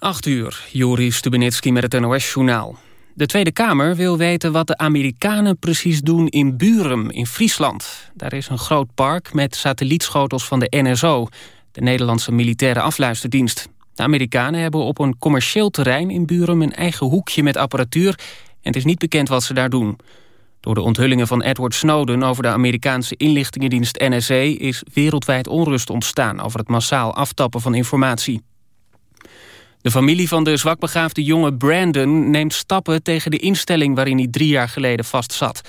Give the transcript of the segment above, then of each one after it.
8 uur, Joris Stubenitski met het NOS-journaal. De Tweede Kamer wil weten wat de Amerikanen precies doen in Burum in Friesland. Daar is een groot park met satellietschotels van de NSO... de Nederlandse militaire afluisterdienst. De Amerikanen hebben op een commercieel terrein in Burum... een eigen hoekje met apparatuur en het is niet bekend wat ze daar doen. Door de onthullingen van Edward Snowden over de Amerikaanse inlichtingendienst NSA... is wereldwijd onrust ontstaan over het massaal aftappen van informatie. De familie van de zwakbegaafde jonge Brandon neemt stappen tegen de instelling waarin hij drie jaar geleden vastzat.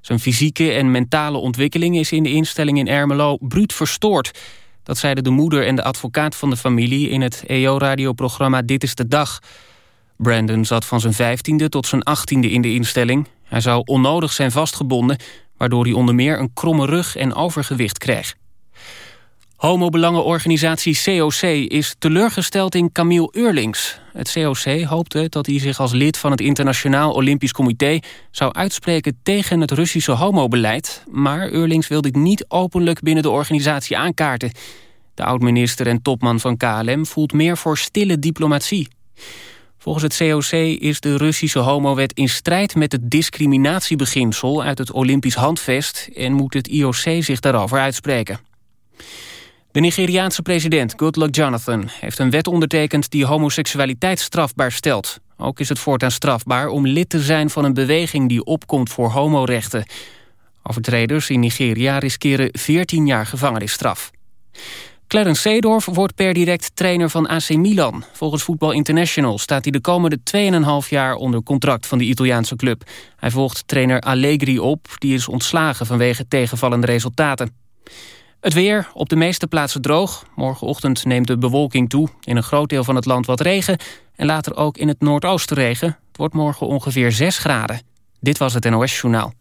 Zijn fysieke en mentale ontwikkeling is in de instelling in Ermelo bruut verstoord. Dat zeiden de moeder en de advocaat van de familie in het EO-radioprogramma Dit is de Dag. Brandon zat van zijn vijftiende tot zijn achttiende in de instelling. Hij zou onnodig zijn vastgebonden, waardoor hij onder meer een kromme rug en overgewicht kreeg. Homobelangenorganisatie COC is teleurgesteld in Camille Eurlings. Het COC hoopte dat hij zich als lid van het Internationaal Olympisch Comité... zou uitspreken tegen het Russische homobeleid... maar Eurlings wil dit niet openlijk binnen de organisatie aankaarten. De oud-minister en topman van KLM voelt meer voor stille diplomatie. Volgens het COC is de Russische homowet in strijd met het discriminatiebeginsel... uit het Olympisch handvest en moet het IOC zich daarover uitspreken. De Nigeriaanse president Goodluck Jonathan heeft een wet ondertekend die homoseksualiteit strafbaar stelt. Ook is het voortaan strafbaar om lid te zijn van een beweging die opkomt voor homorechten. Overtreders in Nigeria riskeren 14 jaar gevangenisstraf. Clarence Seedorf wordt per direct trainer van AC Milan. Volgens Voetbal International staat hij de komende 2,5 jaar onder contract van de Italiaanse club. Hij volgt trainer Allegri op, die is ontslagen vanwege tegenvallende resultaten. Het weer, op de meeste plaatsen droog. Morgenochtend neemt de bewolking toe. In een groot deel van het land wat regen. En later ook in het noordoosten regen. Het wordt morgen ongeveer 6 graden. Dit was het NOS Journaal.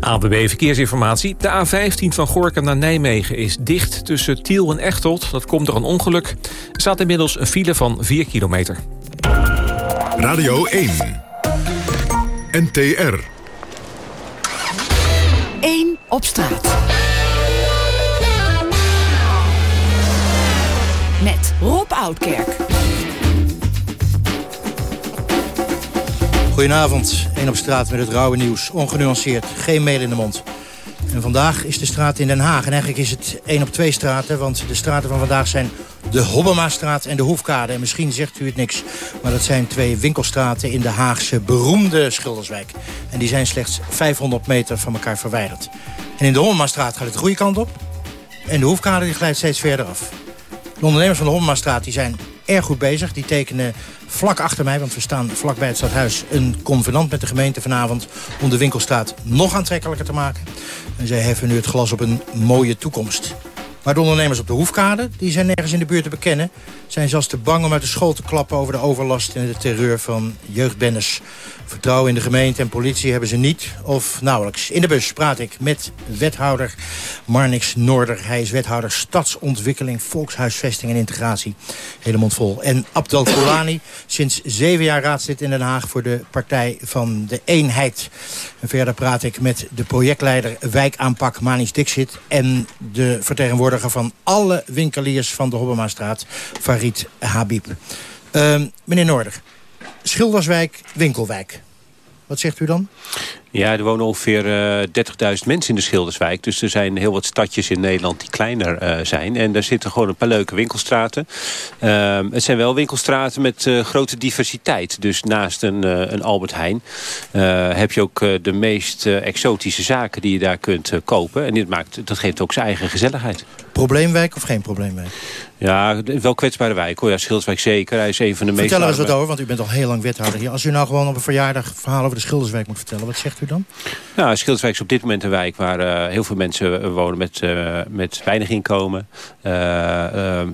ABB Verkeersinformatie. De A15 van Gorkum naar Nijmegen is dicht tussen Tiel en Echteld. Dat komt door een ongeluk. Er staat inmiddels een file van 4 kilometer. Radio 1. NTR. 1 op straat. Met Rob Oudkerk. Goedenavond, één op straat met het rauwe nieuws. Ongenuanceerd, geen mail in de mond. En vandaag is de straat in Den Haag. En eigenlijk is het één op twee straten, want de straten van vandaag zijn de Hobbemastraat en de Hoefkade. En misschien zegt u het niks, maar dat zijn twee winkelstraten in de Haagse beroemde Schilderswijk. En die zijn slechts 500 meter van elkaar verwijderd. En in de Hobbemastraat gaat het de goede kant op. En de Hoefkade die glijdt steeds verder af. De ondernemers van de Hommemastraat die zijn erg goed bezig. Die tekenen vlak achter mij, want we staan vlakbij het stadhuis... een convenant met de gemeente vanavond om de winkelstraat nog aantrekkelijker te maken. En zij heffen nu het glas op een mooie toekomst. Maar de ondernemers op de Hoefkade die zijn nergens in de buurt te bekennen. Zijn zelfs te bang om uit de school te klappen over de overlast en de terreur van jeugdbennis. Vertrouwen in de gemeente en politie hebben ze niet of nauwelijks. In de bus praat ik met wethouder Marnix Noorder. Hij is wethouder stadsontwikkeling, volkshuisvesting en integratie. Hele mond vol. En Abdel Koulani, sinds zeven jaar raadslid in Den Haag... voor de Partij van de Eenheid. En verder praat ik met de projectleider wijkaanpak Manis Dixit... en de vertegenwoordiger van alle winkeliers van de Hobbemaastraat, Farid Habib. Uh, meneer Noorder, Schilderswijk, Winkelwijk. Wat zegt u dan? Ja, er wonen ongeveer uh, eh, 30.000 mensen in de Schilderswijk. Dus er zijn heel wat stadjes in Nederland die kleiner uh, zijn. En daar zitten gewoon een paar leuke winkelstraten. Uh, het zijn wel winkelstraten met uh, grote diversiteit. Dus naast een, een Albert Heijn heb je ook de meest exotische zaken die je daar kunt kopen. En dit maakt, dat geeft ook zijn eigen gezelligheid. Probleemwijk of geen probleemwijk? Ja, wel kwetsbare wijk hoor. Ja, Schilderswijk zeker. Hij is een van de meest... Vertel eens wat over, want u bent al heel lang wethouder hier. Als u nou gewoon op een verjaardag verhaal over de Schilderswijk moet vertellen, wat zegt u dan? Nou, Schilderswijk is op dit moment een wijk waar uh, heel veel mensen wonen met, uh, met weinig inkomen. Uh,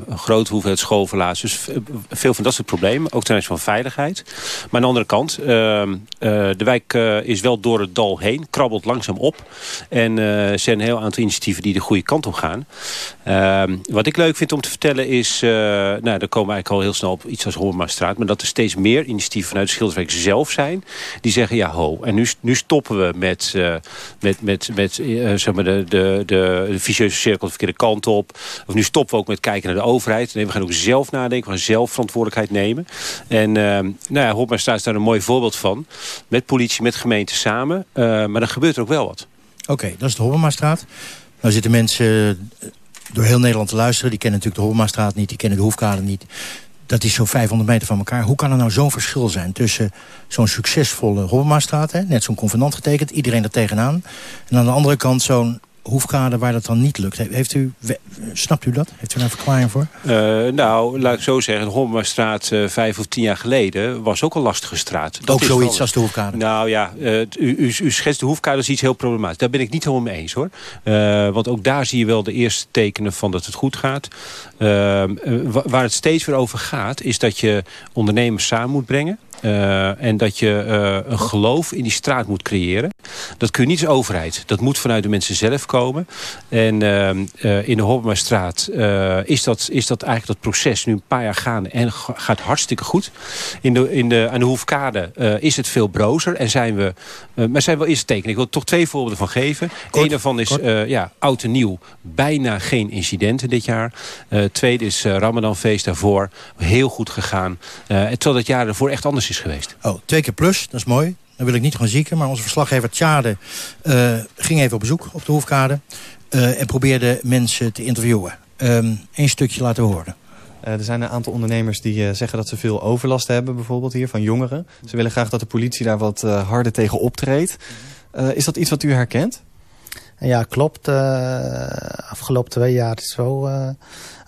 een grote hoeveelheid schoolverlaat. Dus veel van dat soort problemen. Ook ten aanzien van veiligheid. Maar aan de andere kant, ehm, de wijk is wel door het dal heen. Krabbelt langzaam op. En er zijn een heel aantal initiatieven die de goede kant op gaan. Ehm, wat ik leuk vind om te vertellen is... Uh, nou, dan komen we eigenlijk al heel snel op iets als Hoormastraat... maar dat er steeds meer initiatieven vanuit de Schilderswijk zelf zijn... die zeggen, ja ho, en nu, nu stoppen we met, uh, met, met, met uh, zeg maar de, de, de, de vicieuze cirkel de verkeerde kant op. Of nu stoppen we ook met kijken naar de overheid. Nee, we gaan ook zelf nadenken, we gaan zelf verantwoordelijkheid nemen. En ehm, nou ja, is daar een mooi voorbeeld van. Met politie, met gemeente samen. maar dan gebeurt er ook wel wat. Oké, dat is de Hobbemastraat. Nou zitten mensen door heel Nederland te luisteren. Die kennen natuurlijk de Hobbemastraat niet, die kennen de Hoefkade niet. Dat is zo'n 500 meter van elkaar. Hoe kan er nou zo'n verschil zijn tussen zo'n succesvolle Hobbemastraat... net zo'n convenant getekend, iedereen er tegenaan... en aan de andere kant zo'n hoefkade waar dat dan niet lukt. Heeft u, snapt u dat? Heeft u daar een verklaring voor? Uh, nou, laat ik zo zeggen. De Hommerstraat uh, vijf of tien jaar geleden was ook een lastige straat. Dat ook zoiets als de hoefkade? Nou ja, uh, u, u, u, schetst de hoefkade als iets heel problematisch. Daar ben ik niet helemaal mee eens hoor. want ook daar zie je wel de eerste tekenen van dat het goed gaat. waar het steeds weer over gaat is dat je ondernemers samen moet brengen. Uh, en dat je uh, een geloof in die straat moet creëren. Dat kun je niet als overheid. Dat moet vanuit de mensen zelf komen. En uh, in de Hobbemastraat is, dat, is dat eigenlijk dat proces nu een paar jaar gaande. En gaat hartstikke goed. In de, in de, aan de Hoefkade is het veel brozer. En zijn we, maar zijn wel eerst tekenen. Ik wil er toch twee voorbeelden van geven. Eén daarvan is ja, oud en nieuw. Bijna geen incidenten dit jaar. tweede is Ramadanfeest daarvoor. Heel goed gegaan. terwijl het jaar ervoor echt anders is geweest. Oh, twee keer plus, dat is mooi. Dan wil ik niet gaan zieken, maar onze verslaggever Tjade uh, ging even op bezoek op de Hoefkade. Uh, en probeerde mensen te interviewen. Um, Eén stukje laten horen. Uh, er zijn een aantal ondernemers die uh, zeggen dat ze veel overlast hebben, bijvoorbeeld hier, van jongeren. Ze willen graag dat de politie daar wat uh, harder tegen optreedt. is dat iets wat u herkent? Ja, klopt. afgelopen twee jaar is zo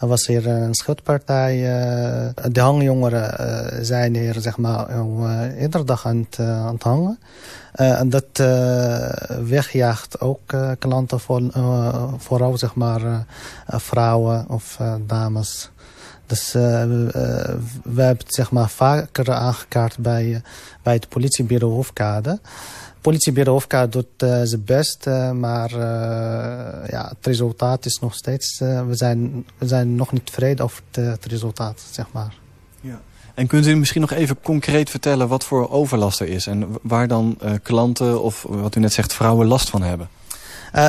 er was hier een schutpartij. Eh, de hangjongeren eh, zijn hier zeg maar, iedere dag aan het, hangen. en dat wegjaagt ook klanten, voor, vooral zeg maar, vrouwen of dames. Dus we hebben het zeg maar, vaker aangekaart bij, bij het politiebureau Hofkade politiebureau Hofka doet uh, zijn best, uh, maar uh, ja, het resultaat is nog steeds... we, zijn, we zijn nog niet tevreden over het, het resultaat, zeg maar. Ja. En kunt u misschien nog even concreet vertellen wat voor overlast er is... en waar dan klanten of wat u net zegt vrouwen last van hebben?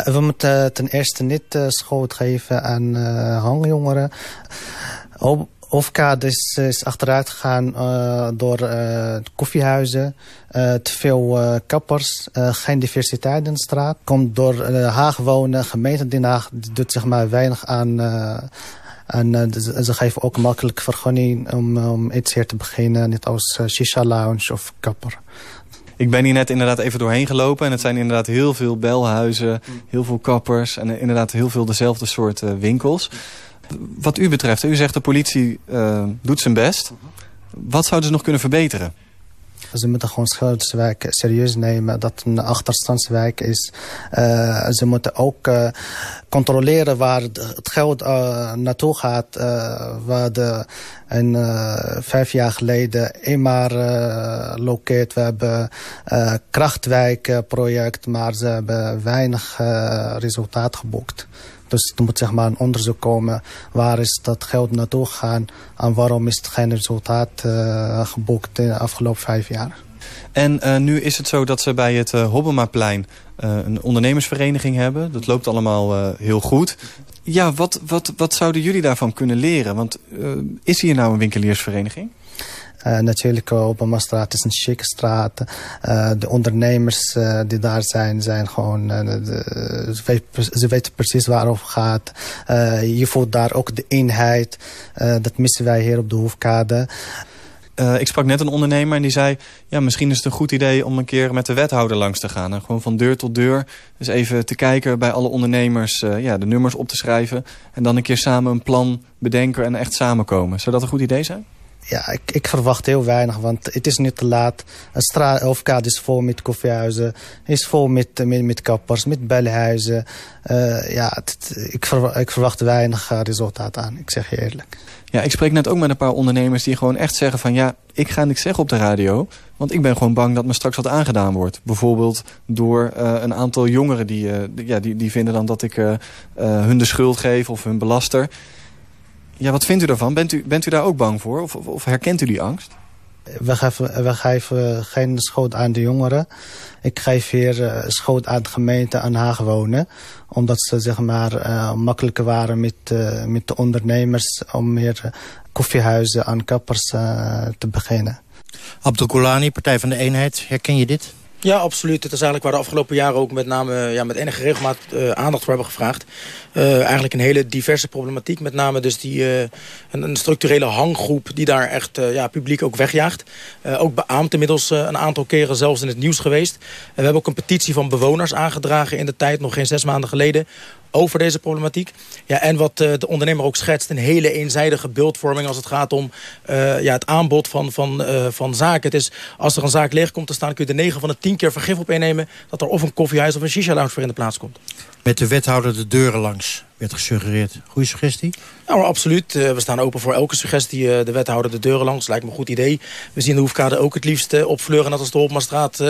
we moeten ten eerste niet schuld geven aan hangjongeren... Ofka is, is achteruit gegaan uh, door uh, koffiehuizen, uh, te veel kappers, geen diversiteit in de straat. Komt door Haag wonen, gemeente Den Haag doet zeg maar weinig aan... en ze geven ook makkelijk vergunning om, om iets hier te beginnen, net als shisha lounge of kapper. Ik ben hier net inderdaad even doorheen gelopen. En het zijn inderdaad heel veel belhuizen, heel veel kappers. En inderdaad heel veel dezelfde soort winkels. Wat u betreft, u zegt de politie uh, doet zijn best. Wat zouden ze nog kunnen verbeteren? Ze moeten gewoon Schilderswijk serieus nemen. Dat een achterstandswijk is. Uh, ze moeten ook uh, controleren waar het geld uh, naartoe gaat. waar de, vijf jaar geleden eenmaal lokeert. We hebben krachtwijkproject. Maar ze hebben weinig resultaat geboekt. Dus er moet zeg maar een onderzoek komen. Waar is dat geld naartoe gegaan? En waarom is het geen resultaat uh, geboekt in de afgelopen vijf jaar? En uh, nu is het zo dat ze bij het uh, Hobbemaplein een ondernemersvereniging hebben. Dat loopt allemaal heel goed. Ja, wat, wat, wat zouden jullie daarvan kunnen leren? Want is hier nou een winkeliersvereniging? Uh, natuurlijk op een straat is een chique straat. Uh, de ondernemers die daar zijn, zijn gewoon, de, ze, weten, ze, weten, precies waarover gaat. je voelt daar ook de eenheid. dat missen wij hier op de Hoefkade. ik sprak net een ondernemer en die zei... ja, misschien is het een goed idee om een keer met de wethouder langs te gaan. En gewoon van deur tot deur. Dus even te kijken bij alle ondernemers, ja, de nummers op te schrijven. En dan een keer samen een plan bedenken en echt samenkomen. Zou dat een goed idee zijn? Ja, ik, ik, verwacht heel weinig, want het is niet te laat. Een straat, Hoofdkade is vol met koffiehuizen, is vol met, met, met kappers, met bellenhuizen. Uh, ja, ik, ik, verwacht weinig resultaat aan, ik zeg je eerlijk. Ja, ik spreek net ook met een paar ondernemers die gewoon echt zeggen van... ja, ik ga niks zeggen op de radio, want ik ben gewoon bang dat me straks wat aangedaan wordt. Bijvoorbeeld door een aantal jongeren die, uh, ja, die, die vinden dan dat ik hun de schuld geef of hun belaster... Ja, wat vindt u daarvan? Bent u, bent u daar ook bang voor? Of, of, herkent u die angst? We geven, we geven geen schuld aan de jongeren. Ik geef hier uh, schuld aan de gemeente aan Haag wonen. Omdat ze zeg maar, uh, makkelijker waren met, uh, met de ondernemers... om meer koffiehuizen aan kappers te beginnen. Abdul Partij van de Eenheid, herken je dit? Ja, absoluut. Het is eigenlijk waar de afgelopen jaren ook met name ja, met enige regelmaat uh, aandacht voor hebben gevraagd. Uh, eigenlijk een hele diverse problematiek. Met name dus die, uh, een, een, structurele hanggroep die daar echt ja, publiek ook wegjaagt. ook beaamd inmiddels een aantal keren zelfs in het nieuws geweest. we hebben ook een petitie van bewoners aangedragen in de tijd, nog geen zes maanden geleden over deze problematiek. Ja, en wat uh, de ondernemer ook schetst, een hele eenzijdige beeldvorming als het gaat om uh, ja, het aanbod van, van, uh, van zaken. Het is, als er een zaak leeg komt te staan, kun je de 9 van de 10 keer vergif op innemen dat er of een koffiehuis of een shisha-lounge voor in de plaats komt. Met de wethouder de deuren langs, werd gesuggereerd. Goeie suggestie? Nou, absoluut. we staan open voor elke suggestie. de wethouder de deuren langs, lijkt me een goed idee. We zien de Hoefkade ook het liefst op Fleur en dat is de Hopmastraat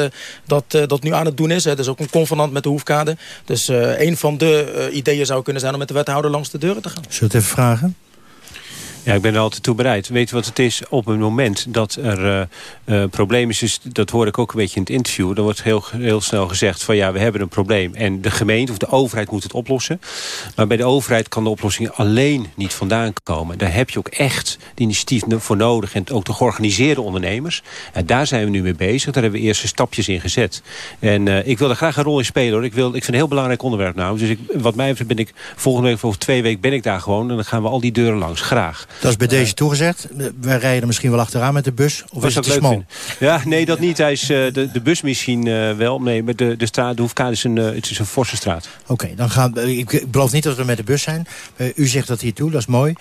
dat, dat nu aan het doen is. Het is ook een convenant met de Hoefkade. Dus een van de ideeën zou kunnen zijn om met de wethouder langs de deuren te gaan. Zullen we het even vragen? Ja, ik ben er altijd toe bereid. Weet je wat het is? Op het moment dat er uh, probleem is, dat hoor ik ook een beetje in het interview... dan wordt heel, heel snel gezegd van ja, we hebben een probleem... en de gemeente of de overheid moet het oplossen. Maar bij de overheid kan de oplossing alleen niet vandaan komen. Daar heb je ook echt de initiatief voor nodig... en ook de georganiseerde ondernemers. En daar zijn we nu mee bezig. Daar hebben we eerste stapjes in gezet. En uh, ik wil er graag een rol in spelen. Hoor. Ik, wil, ik vind het een heel belangrijk onderwerp nou. Dus ik, wat mij betreft ben ik volgende week of over twee weken ben ik daar gewoon... en dan gaan we al die deuren langs. Graag. Dat is bij deze toegezegd. Wij rijden misschien wel achteraan met de bus. Of is het te smal? Ja, nee, dat niet. Hij is, uh, de, de bus misschien uh, wel. Nee, maar de, de straat, de Hoefkade is een, het is een forse straat. Oké, okay, dan gaan ik, ik beloof niet dat we met de bus zijn. u zegt dat hier toe, dat is mooi.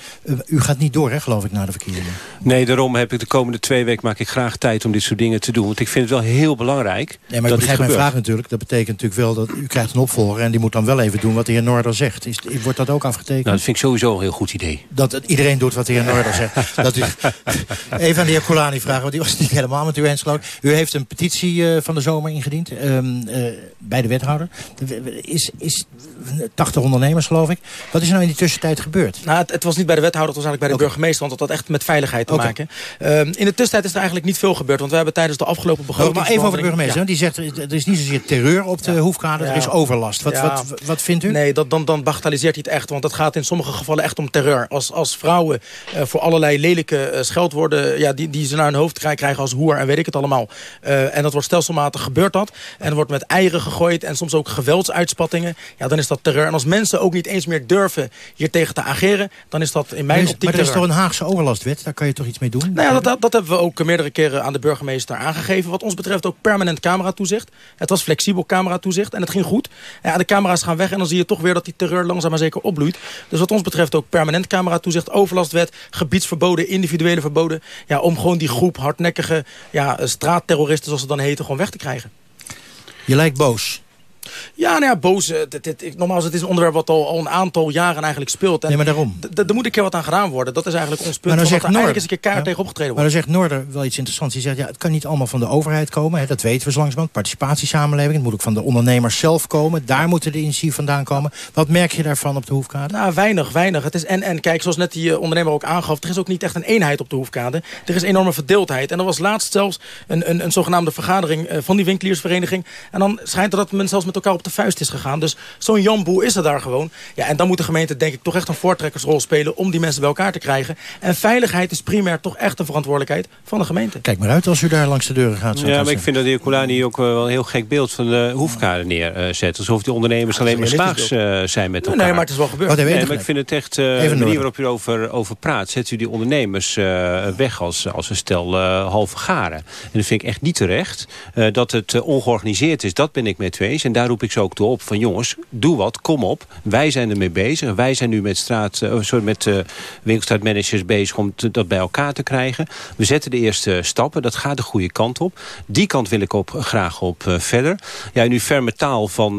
u gaat niet door, hè, geloof ik, naar de verkiezingen. Nee, daarom heb ik de komende twee weken maak ik graag tijd om dit soort dingen te doen. Want ik vind het wel heel belangrijk. Nee, maar ik begrijp mijn vraag natuurlijk. Dat betekent natuurlijk wel dat u krijgt een opvolger... en die moet dan wel even doen wat de heer Noorder zegt. Is, wordt dat ook afgetekend? Nou, dat vind ik sowieso een heel goed idee. Dat iedereen doet wat de heer Noorder zegt. dat u, even aan de heer Colani vragen, want die was niet helemaal met u eens geloof U heeft een petitie uh, van de zomer ingediend um, uh, bij de wethouder. Is, is 80 ondernemers geloof ik. Wat is er nou in die tussentijd gebeurd? Nou, het, het was niet bij de wethouder, het was eigenlijk bij de okay. burgemeester. Want dat had echt met veiligheid te okay. maken. Um, in de tussentijd is er eigenlijk niet veel gebeurd. Want we hebben tijdens de afgelopen begroting... maar even over de burgemeester. Ja. Die zegt, er is niet zozeer terreur op de ja. hoefkade, er is overlast. Wat, wat, wat, wat, vindt u? Nee, dat, dan, dan bagatelliseert hij het echt. Want het gaat in sommige gevallen echt om terreur. Als, als vrouwen voor allerlei lelijke uh, scheldwoorden... Ja, die, die ze naar hun hoofd krijgen als hoer en weet ik het allemaal. Uh, en dat wordt stelselmatig gebeurd dat. En er wordt met eieren gegooid en soms ook geweldsuitspattingen. Ja, dan is dat terreur. En als mensen ook niet eens meer durven hier tegen te ageren... dan is dat in mijn optiek Maar er is toch een Haagse overlastwet? Daar kan je toch iets mee doen? Nou ja, dat, dat, dat, hebben we ook meerdere keren aan de burgemeester aangegeven. Wat ons betreft ook permanent cameratoezicht. Het was flexibel cameratoezicht en het ging goed. Ja, de camera's gaan weg en dan zie je toch weer dat die terreur langzaam maar zeker opbloeit. Dus wat ons betreft ook permanent cameratoezicht, overlastwet... gebiedsverboden, individuele verboden. Ja, om gewoon die groep hardnekkige ja, straatterroristen, zoals ze dan heten, gewoon weg te krijgen. Je lijkt boos. Ja, nou ja, boos. Dit, dit, nogmaals, het is een onderwerp wat al, al een aantal jaren eigenlijk speelt. En nee, maar daarom. Er moet een keer wat aan gedaan worden. Dat is eigenlijk ons punt. Maar dan zegt Noord, eens een keer keihard ja, tegen opgetreden wordt. Maar dan zegt Noorder wel iets interessants. Die zegt, ja, het kan niet allemaal van de overheid komen. Hè, dat weten we zo langzamerhand. Participatiesamenleving. Het moet ook van de ondernemers zelf komen. Daar moeten de initiatieven vandaan komen. Wat merk je daarvan op de Hoefkade? Nou, weinig, weinig. Het is en, en kijk, zoals net die uh, ondernemer ook aangaf. Er is ook niet echt een eenheid op de Hoefkade. Er is enorme verdeeldheid. En er was laatst zelfs een, een, een zogenaamde vergadering uh, van die winkeliersvereniging. En dan schijnt er dat men zelfs met elkaar op de vuist is gegaan. Dus zo'n jamboe is er daar gewoon. Ja, en dan moet de gemeente denk ik toch echt een voortrekkersrol spelen... om die mensen bij elkaar te krijgen. En veiligheid is primair toch echt een verantwoordelijkheid van de gemeente. Kijk maar uit als u daar langs de deuren gaat. Ja, maar ik vind dat de heer Colani ook wel een heel gek beeld van de hoefkade neerzet. Alsof die ondernemers alleen maar slaags uh, zijn met elkaar. Nee, maar het is wel gebeurd. Oh, nee, maar ik vind het echt, uh, de manier waarop u over, over praat... zet u die ondernemers uh, weg als, als een stel halve garen. En dat vind ik echt niet terecht. dat het ongeorganiseerd is, dat ben ik met u eens. En daar roep ik ze ook toe op. Van jongens, doe wat, kom op. Wij zijn ermee bezig. Wij zijn nu met, straat, uh, sorry, met uh, winkelstraatmanagers bezig om dat bij elkaar te krijgen. We zetten de eerste stappen. Dat gaat de goede kant op. Die kant wil ik op, graag op verder. Ja, nu ferme taal van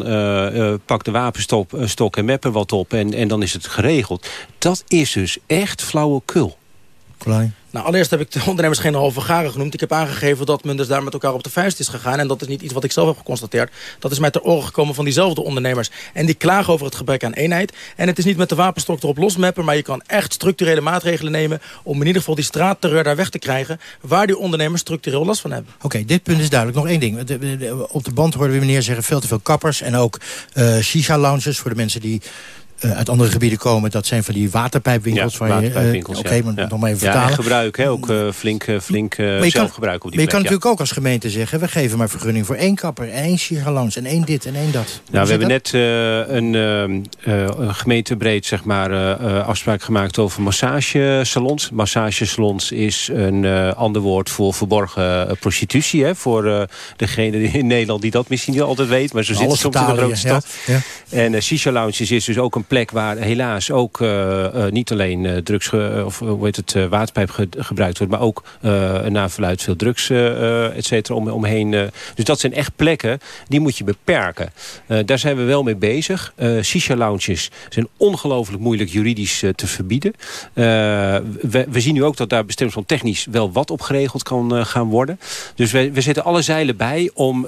pak de wapenstok en meppen wat op en, en dan is het geregeld. Dat is dus echt flauwekul. Nou, allereerst heb ik de ondernemers geen halve garen genoemd. Ik heb aangegeven dat men dus daar met elkaar op de vuist is gegaan. En dat is niet iets wat ik zelf heb geconstateerd. Dat is mij ter oren gekomen van diezelfde ondernemers. En die klagen over het gebrek aan eenheid. En het is niet met de wapenstok erop losmappen... maar je kan echt structurele maatregelen nemen... om in ieder geval die straatterreur daar weg te krijgen... waar die ondernemers structureel last van hebben. Oké, okay, dit punt is duidelijk. Nog één ding. op de band hoorden we meneer zeggen... veel te veel kappers en ook uh, shisha-lounges... voor de mensen die uit andere gebieden komen. Dat zijn van die waterpijpwinkels. Ja, waar waterpijpwinkels, Oké, okay, maar ja. nog maar even vertalen. Ja, gebruik, hè, ook uh, flink, flink zelfgebruik op die Maar je plek, kan natuurlijk ook als gemeente zeggen... we geven maar vergunning voor één kapper, één sigalans en één dit en één dat. Nou, we hebben dat? net een, een, gemeentebreed zeg maar, afspraak gemaakt over massagesalons. Massagesalons is een ander woord voor verborgen prostitutie. Hè, voor degene in Nederland die dat misschien niet altijd weet. Maar zo zit het soms in de grote stad. Ja, en shisha lounges is dus ook een plek waar helaas ook uh, uh, niet alleen uh, drugs of hoe heet het, waterpijp ge gebruikt wordt, maar ook na verluid veel drugs et cetera om, omheen. dus dat zijn echt plekken die moet je beperken. daar zijn we wel mee bezig. Shisha lounges zijn ongelooflijk moeilijk juridisch te verbieden. We, we, zien nu ook dat daar bestemd van technisch wel wat op geregeld kan gaan worden. Dus we, we zetten alle zeilen bij om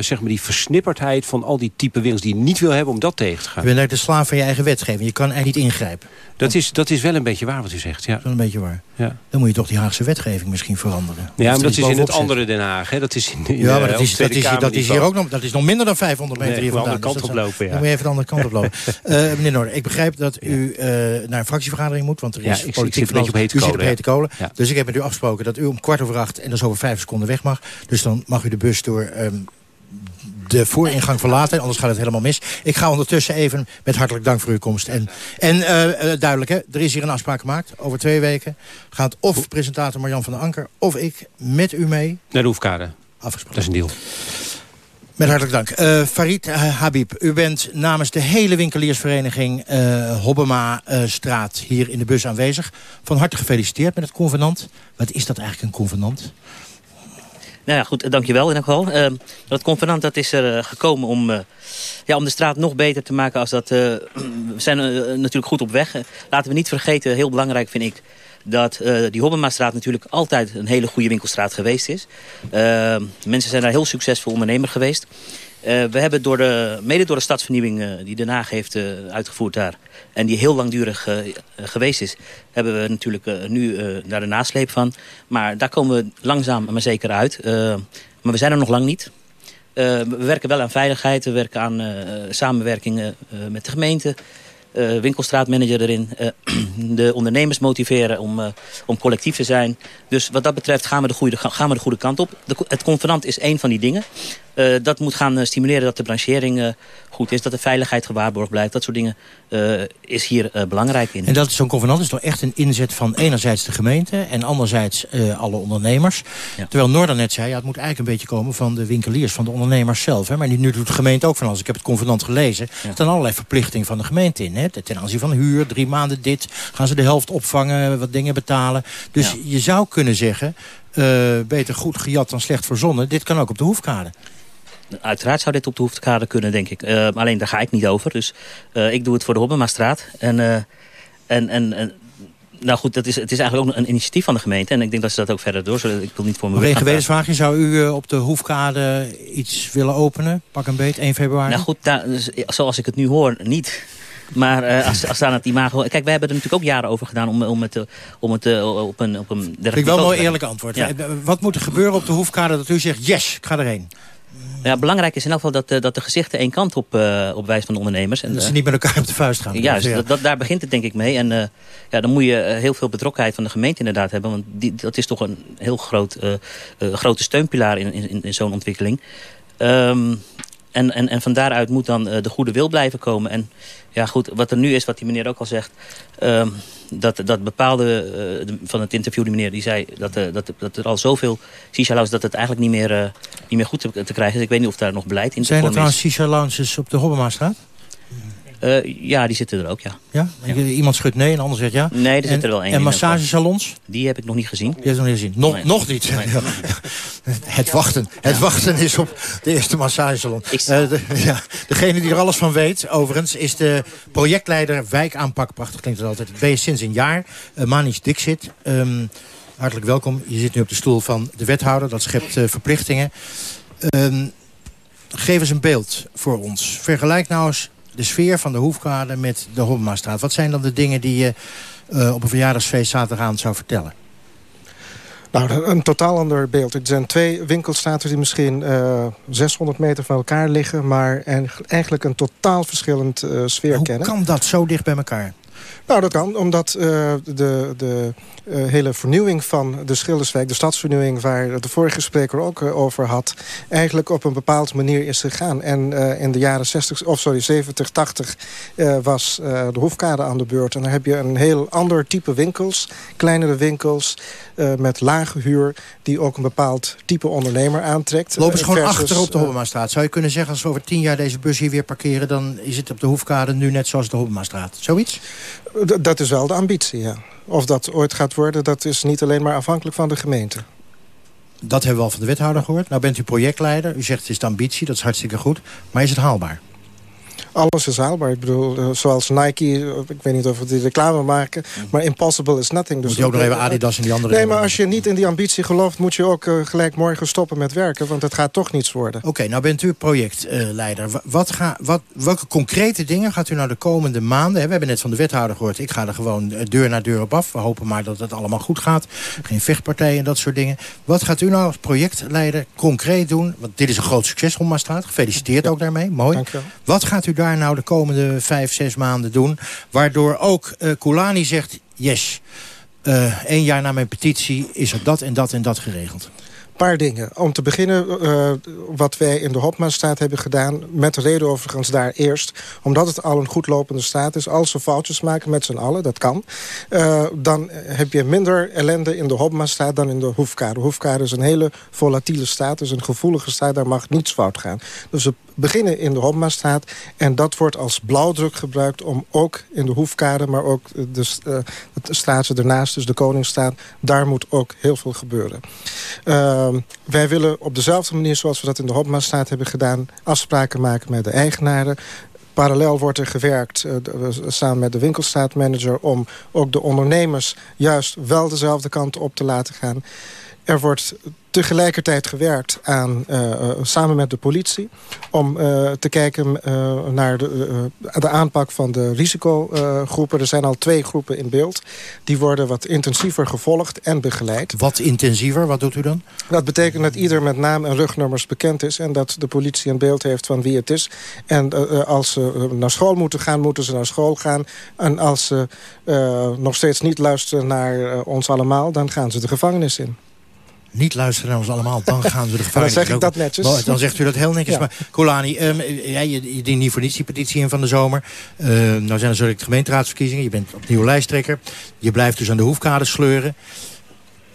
zeg maar die versnipperdheid van al die type winkels die je niet wil hebben om dat tegen te gaan. Je bent de slaaf van je wetgeving. Je kan eigenlijk niet ingrijpen. Dat is, dat is wel een beetje waar wat u zegt. Ja. Dat is wel een beetje waar. Ja. Dan moet je toch die Haagse wetgeving misschien veranderen. Ja, maar dat is in het andere Den Haag. Hè? Dat is in, in ja, maar dat is, dat is, dat is hier ook nog, dat is nog minder dan 500 meter nee, hier vandaan. de andere kant dus oplopen, ja. Dan moet je even de andere kant oplopen. uh, meneer Noorden, ik begrijp dat u uh, naar een fractievergadering moet. Want er is ja, ik, politiek ik zit een beetje op hete u kolen. zit op hete kolen. Dus ik heb met u afgesproken dat u om kwart over acht... en dat is over vijf seconden weg mag. Dus dan mag u de bus door... Um, de vooringang verlaten. Anders gaat het helemaal mis. Ik ga ondertussen even met hartelijk dank voor uw komst. En, en uh, duidelijk, hè, er is hier een afspraak gemaakt. Over twee weken gaat of presentator Marjan van den Anker... of ik met u mee... Naar de Hoefkade. Afgesproken. Dat is een deal. Met hartelijk dank. Uh, Farid Habib, u bent namens de hele winkeliersvereniging uh, Hobbema-straat hier in de bus aanwezig. Van harte gefeliciteerd met het convenant. Wat is dat eigenlijk een convenant? Nou ja, goed, dankjewel in elk geval. Uh, dat convenant dat is er uh, gekomen om, uh, ja, om de straat nog beter te maken. Als dat, we zijn natuurlijk goed op weg. laten we niet vergeten, heel belangrijk vind ik... dat die Hobbemastraat natuurlijk altijd een hele goede winkelstraat geweest is. mensen zijn daar heel succesvol ondernemer geweest. Uh, we hebben door de, mede door de stadsvernieuwing uh, die Den Haag heeft uh, uitgevoerd daar... en die heel langdurig geweest is... hebben we natuurlijk nu daar de nasleep van. Maar daar komen we langzaam maar zeker uit. maar we zijn er nog lang niet. we werken wel aan veiligheid, we werken aan samenwerking met de gemeente... Winkelstraatmanager erin. De ondernemers motiveren om, om collectief te zijn. Dus wat dat betreft gaan we de goede, gaan we de goede kant op. De, het convenant is één van die dingen. Dat moet gaan stimuleren dat de branchering goed is. Dat de veiligheid gewaarborgd blijft. Dat soort dingen is hier belangrijk in. En dat zo'n convenant is toch echt een inzet van enerzijds de gemeente... en anderzijds alle ondernemers. Ja. Terwijl Noorder net zei, ja, het moet eigenlijk een beetje komen... van de winkeliers, van de ondernemers zelf. Hè? Maar nu doet de gemeente ook van alles. Ik heb het convenant gelezen. Ja. Er staan allerlei verplichtingen van de gemeente in. Hè? Ten aanzien van huur, drie maanden dit. Gaan ze de helft opvangen, wat dingen betalen. Dus ja. je zou kunnen zeggen... Uh, beter goed gejat dan slecht verzonnen. Dit kan ook op de hoefkade. Uiteraard zou dit op de hoefkade kunnen, denk ik. Uh, alleen daar ga ik niet over. Dus uh, ik doe het voor de Hobbemastraat. En, en, en, en nou goed, dat is, het is eigenlijk ook een initiatief van de gemeente. En ik denk dat ze dat ook verder door zullen. Ik wil niet voor me Een gewetensvraagje. Zou u op de Hoefkade iets willen openen? Pak een beet, 1 februari? Nou goed, daar, zoals ik het nu hoor, niet. Maar uh, als, als aan het imago... Kijk, wij hebben er natuurlijk ook jaren over gedaan om, om het, om het uh, op een, op een dergelijke Ik wel een mooi eerlijk antwoord. Ja. Wat moet er gebeuren op de Hoefkade dat u zegt, yes, ik ga erheen? Ja, belangrijk is in elk geval dat, dat de gezichten één kant op, uh, op wijzen van de ondernemers. En, dat ze niet met elkaar op de vuist gaan. Juist, ja. dat, dat, daar begint het denk ik mee. En uh, ja, dan moet je heel veel betrokkenheid van de gemeente inderdaad hebben. Want die, dat is toch een heel groot, grote steunpilaar in, in, in zo'n ontwikkeling. Um, En, en, en van daaruit moet dan de goede wil blijven komen. En ja, goed, wat er nu is, wat die meneer ook al zegt... Ehm, dat, dat bepaalde van het interview, die meneer, die zei... dat, dat, dat er al zoveel shisha is dat het eigenlijk niet meer, niet meer goed te, te, krijgen is. Ik weet niet of daar nog beleid in te Zijn er trouwens shisha lounges op de Hobbemaastraat? Uh, ja, die zitten er ook, ja. ja? Iemand schudt nee en de ander zegt ja? Nee, er zit er wel één En massagesalons? Die heb ik nog niet gezien. Die heb ik nog niet gezien. Nog, nee. nog niet. Nee. het wachten. Het wachten is op de eerste massagesalon. Ik... Uh, de, ja, degene die er alles van weet, overigens, is de projectleider wijkaanpak. Prachtig klinkt het altijd. Ben je sinds een jaar. Uh, Manish Dixit. Um, hartelijk welkom. Je zit nu op de stoel van de wethouder. Dat schept verplichtingen. Um, geef eens een beeld voor ons. Vergelijk nou eens de sfeer van de Hoefkade met de Hobbemastraat. Wat zijn dan de dingen die je uh, op een verjaardagsfeest zaterdagavond zou vertellen? Nou, een totaal ander beeld. Er zijn twee winkelstraten die misschien uh, 600 meter van elkaar liggen... maar eigenlijk een totaal verschillend uh, sfeer Hoe kennen. Hoe kan dat zo dicht bij elkaar? Nou, dat kan, omdat uh, de, de uh, hele vernieuwing van de Schilderswijk... de stadsvernieuwing waar de vorige spreker ook uh, over had... eigenlijk op een bepaalde manier is gegaan. En in de jaren 60, of sorry, 70, 80 was de Hoefkade aan de beurt. En dan heb je een heel ander type winkels. Kleinere winkels met lage huur... die ook een bepaald type ondernemer aantrekt. Lopen ze gewoon achter op de Hobbemastraat. Zou je kunnen zeggen, als we over tien jaar deze bus hier weer parkeren... dan is het op de Hoefkade nu net zoals de Hobbemastraat. Zoiets? Dat is wel de ambitie, ja. Of dat ooit gaat worden, dat is niet alleen maar afhankelijk van de gemeente. Dat hebben we al van de wethouder gehoord. Nou bent u projectleider. U zegt het is ambitie, dat is hartstikke goed. Maar is het haalbaar? Alles is haalbaar. Ik bedoel, zoals Nike, ik weet niet of we die reclame maken... maar impossible is nothing. Dus moet je ook nog even Adidas en die andere... Nee, maar als je niet in die ambitie gelooft... moet je ook uh, gelijk morgen stoppen met werken, want het gaat toch niets worden. Oké, okay, nou bent u projectleider. Wat ga, wat, welke concrete dingen gaat u nou de komende maanden... Hè, we hebben net van de wethouder gehoord... ik ga er gewoon deur naar deur op af. We hopen maar dat het allemaal goed gaat. Geen vechtpartijen en dat soort dingen. Wat gaat u nou als projectleider concreet doen? Want dit is een groot succes, Hommastraat. Gefeliciteerd ja. ook daarmee, mooi. Dank je wel. Wat gaat u daar nou de komende vijf, zes maanden doen? Waardoor ook uh, Koulani zegt, yes, uh, één jaar na mijn petitie is er dat en dat en dat geregeld. paar dingen. Om te beginnen, uh, wat wij in de Hopmastraat hebben gedaan... met de reden overigens daar eerst... omdat het al een goed lopende straat is... als ze foutjes maken met z'n allen, dat kan... Dan heb je minder ellende in de Hopmastraat dan in de Hoefkade. De Hoefkade is een hele volatiele straat, is een gevoelige straat... daar mag niets fout gaan. Dus beginnen in de Hopmastraat... en dat wordt als blauwdruk gebruikt om ook in de Hoefkade... maar ook de, uh, de straatje ernaast, dus de Koningsstraat... daar moet ook heel veel gebeuren. Uh, wij willen op dezelfde manier zoals we dat in de Hopmastraat hebben gedaan... afspraken maken met de eigenaren. Parallel wordt er gewerkt, uh, samen met de winkelstraatmanager... om ook de ondernemers juist wel dezelfde kant op te laten gaan. Er wordt tegelijkertijd gewerkt aan, uh, uh, samen met de politie... om uh, te kijken naar de, de aanpak van de risicogroepen. er zijn al twee groepen in beeld. Die worden wat intensiever gevolgd en begeleid. Wat intensiever? Wat doet u dan? Dat betekent dat ieder met naam en rugnummers bekend is... en dat de politie een beeld heeft van wie het is. En als ze naar school moeten gaan, moeten ze naar school gaan. En als ze nog steeds niet luisteren naar ons allemaal... dan gaan ze de gevangenis in niet luisteren naar ons allemaal, dan gaan ze de gevangenis. dan zeg ik dat netjes. Dan zegt u dat heel netjes. Ja. Maar Colani, um, ja, je, je dient niet voor niets die petitie in van de zomer. Uh, nou zijn er natuurlijk de gemeenteraadsverkiezingen. Je bent opnieuw lijsttrekker. Je blijft dus aan de hoefkade sleuren.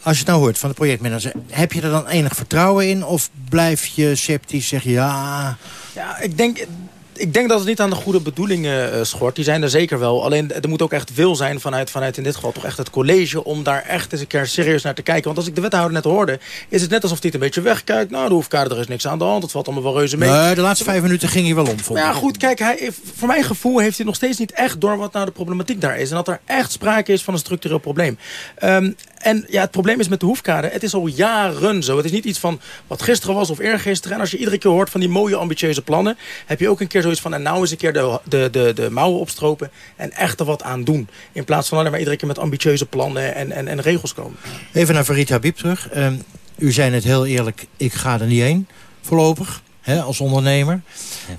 Als je het nou hoort van de projectmanager, heb je er dan enig vertrouwen in? Of blijf je sceptisch, zeg je ja... Ja, ik denk ik denk dat het niet aan de goede bedoelingen uh, schort. Die zijn er zeker wel. Alleen er moet ook echt wil zijn vanuit, vanuit in dit geval toch echt het college... om daar echt eens een keer serieus naar te kijken. Want als ik de wethouder net hoorde... is het net alsof hij het een beetje wegkijkt. Nou, de hoefkade, er is niks aan de hand. Het valt allemaal wel reuze mee. Nee, de laatste vijf minuten ging hij wel om. Ja, goed, kijk, hij, voor mijn gevoel heeft hij nog steeds niet echt door... wat nou de problematiek daar is. En dat er echt sprake is van een structureel probleem. Um, en ja, het probleem is met de hoefkade, het is al jaren zo. Het is niet iets van wat gisteren was of eergisteren. En als je iedere keer hoort van die mooie ambitieuze plannen... heb je ook een keer zoiets van, en nou eens een keer de, de, de, de mouwen opstropen... en echt er wat aan doen. In plaats van alleen maar iedere keer met ambitieuze plannen en, en, en regels komen. Even naar Farid Habib terug. Um, u zei het heel eerlijk, ik ga er niet heen, voorlopig, hè, als ondernemer. Ja.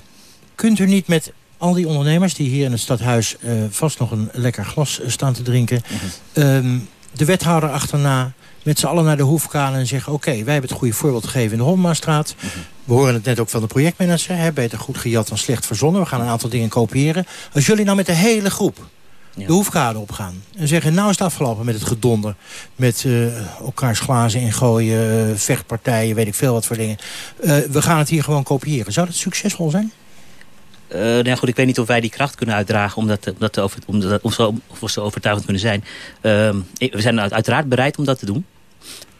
Kunt u niet met al die ondernemers die hier in het stadhuis... Uh, vast nog een lekker glas staan te drinken... Mm -hmm. um, de wethouder achterna met z'n allen naar de hoefkade en zeggen... oké, wij hebben het goede voorbeeld gegeven in de Hofmastraat. We horen het net ook van de projectmanager. Hè, beter goed gejat dan slecht verzonnen. We gaan een aantal dingen kopiëren. Als jullie nou met de hele groep de hoefkade opgaan... en zeggen, nou is het afgelopen met het gedonder... met uh, elkaars glazen ingooien, uh, vechtpartijen, weet ik veel wat voor dingen. Uh, we gaan het hier gewoon kopiëren. Zou dat succesvol zijn? Uh, nou goed, ik weet niet of wij die kracht kunnen uitdragen om, dat, om, dat te over, om, dat, om zo, we zo overtuigend kunnen zijn. Uh, we zijn uiteraard bereid om dat te doen.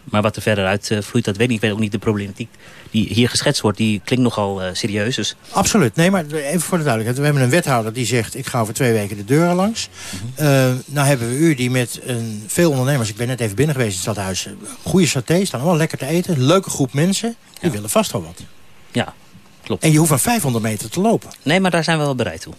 Maar wat er verder uit uh, vloeit, dat weet ik. Ik weet ook niet de problematiek die hier geschetst wordt. Die klinkt nogal serieus. Dus. Absoluut. Nee, maar even voor de duidelijkheid. We hebben een wethouder die zegt... ik ga over twee weken de deuren langs. Mm -hmm. nou hebben we u die met een, veel ondernemers... ik ben net even binnen geweest in het stadhuis... goede saté, staan allemaal lekker te eten. Leuke groep mensen. Die willen vast wel wat. Ja, klopt. En je hoeft maar 500 meter te lopen. Nee, maar daar zijn we wel bereid toe.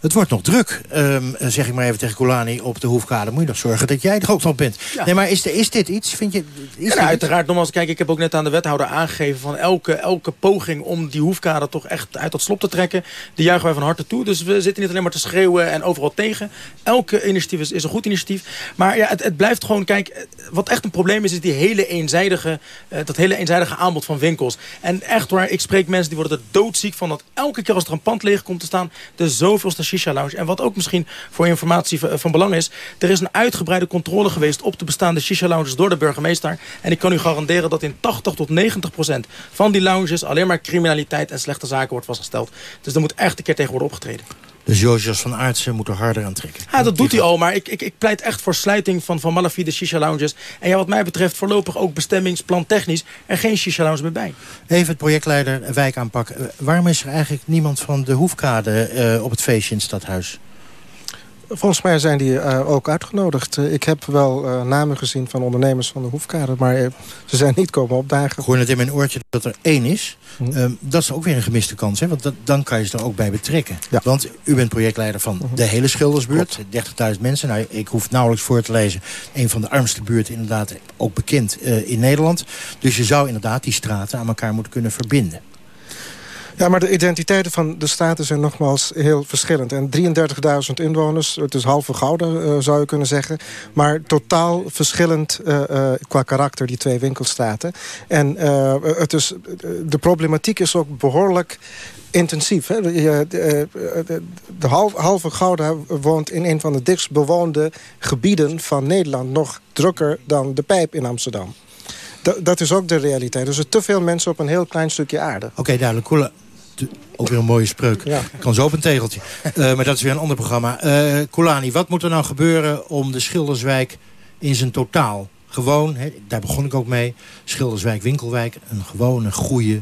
Het wordt nog druk, um, zeg ik maar even tegen Colani op de hoefkade. Moet je nog zorgen dat jij er ook nog bent. Ja. Nee, maar is, is dit iets? Vind je, is ja, nou, uiteraard. Nogmaals, kijk, ik heb ook net aan de wethouder aangegeven... van elke, elke poging om die hoefkade toch echt uit dat slop te trekken... die juichen wij van harte toe. Dus we zitten niet alleen maar te schreeuwen en overal tegen. Elke initiatief is, is een goed initiatief. Maar ja, het, het, blijft gewoon, kijk, wat echt een probleem is... is die hele eenzijdige, uh, dat hele eenzijdige aanbod van winkels. En echt waar, ik spreek mensen die worden er doodziek van... dat elke keer als er een pand leeg komt te staan... de zoveelste shisha lounge. En wat ook misschien voor informatie van belang is... er is een uitgebreide controle geweest op de bestaande shisha lounges door de burgemeester. En ik kan u garanderen dat in 80 tot 90 procent van die lounges... alleen maar criminaliteit en slechte zaken wordt vastgesteld. Dus er moet echt een keer tegen worden opgetreden. Dus Josias van Aartsen moet er harder aan trekken. Ja, dat doet hij al. Maar ik, ik, ik pleit echt voor sluiting van, van malafide shisha-lounges. En ja, wat mij betreft voorlopig ook bestemmingsplan technisch... er geen shisha-lounge meer bij. Even het projectleider wijkaanpak. Uh, waarom is er eigenlijk niemand van de Hoefkade uh, op het feestje in het stadhuis? Volgens mij zijn die uh, ook uitgenodigd. Uh, ik heb wel uh, namen gezien van ondernemers van de Hoefkade... maar ze zijn niet komen opdagen. Ik hoor net in mijn oortje dat er één is. Mm. Um, dat is ook weer een gemiste kans, hè? want dat, dan kan je ze er ook bij betrekken. Ja. Want u bent projectleider van mm -hmm. de hele Schildersbuurt. 30.000 mensen. Nou, ik hoef nauwelijks voor te lezen. Een van de armste buurten inderdaad ook bekend in Nederland. Dus je zou inderdaad die straten aan elkaar moeten kunnen verbinden. Ja, maar de identiteiten van de staten zijn nogmaals heel verschillend. En 33.000 inwoners, het is halve gouden uh, zou je kunnen zeggen. Maar totaal verschillend uh, uh, qua karakter, die twee winkelstraten. En het is, de problematiek is ook behoorlijk intensief. Hè? De, halve Gouda woont in een van de dichtst bewoonde gebieden van Nederland. Nog drukker dan de pijp in Amsterdam. Dat is ook de realiteit. Dus er te veel mensen op een heel klein stukje aarde. Oké, duidelijk. Coole. Ook weer een mooie spreuk. Ja. Kan zo op een tegeltje. Uh, maar dat is weer een ander programma. Uh, Kolani, wat moet er nou gebeuren om de Schilderswijk in zijn totaal... gewoon, daar begon ik ook mee... Schilderswijk, Winkelwijk, een gewone, goede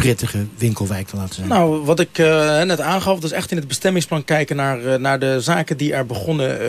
prettige winkelwijk te laten zijn? Nou, wat ik uh, net aangaf, dus echt in het bestemmingsplan kijken naar, uh, naar de zaken die er begonnen uh,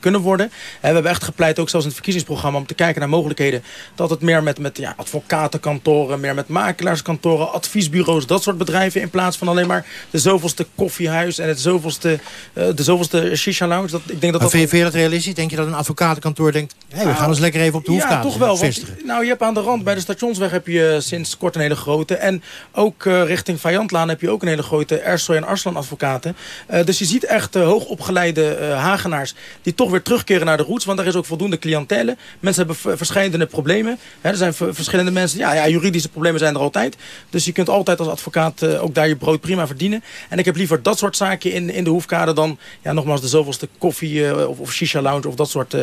kunnen worden. we hebben echt gepleit, ook zelfs in het verkiezingsprogramma, om te kijken naar mogelijkheden dat het meer met, met ja, advocatenkantoren, meer met makelaarskantoren, adviesbureaus, dat soort bedrijven, in plaats van alleen maar de zoveelste koffiehuis en het zoveelste, de zoveelste shisha lounge. Dat, ik denk dat maar vind, je, vind je dat realistisch? Denk je dat een advocatenkantoor denkt, hey, we gaan eens lekker even op de hoefkade Ja, toch wel. Want, nou, je hebt aan de rand, bij de stationsweg heb je sinds kort een hele grote. En ook uh, richting Vijandlaan heb je ook een hele grote Ersoy en Arslan advocaten. Uh, dus je ziet echt uh, hoogopgeleide Hagenaars die toch weer terugkeren naar de roots. Want daar is ook voldoende cliëntele. Mensen hebben verschillende problemen. Hè, er zijn verschillende mensen. Ja, ja, juridische problemen zijn er altijd. Dus je kunt altijd als advocaat ook daar je brood prima verdienen. En ik heb liever dat soort zaken in, in de hoefkade dan ja, nogmaals de zoveelste koffie of, of shisha lounge of dat soort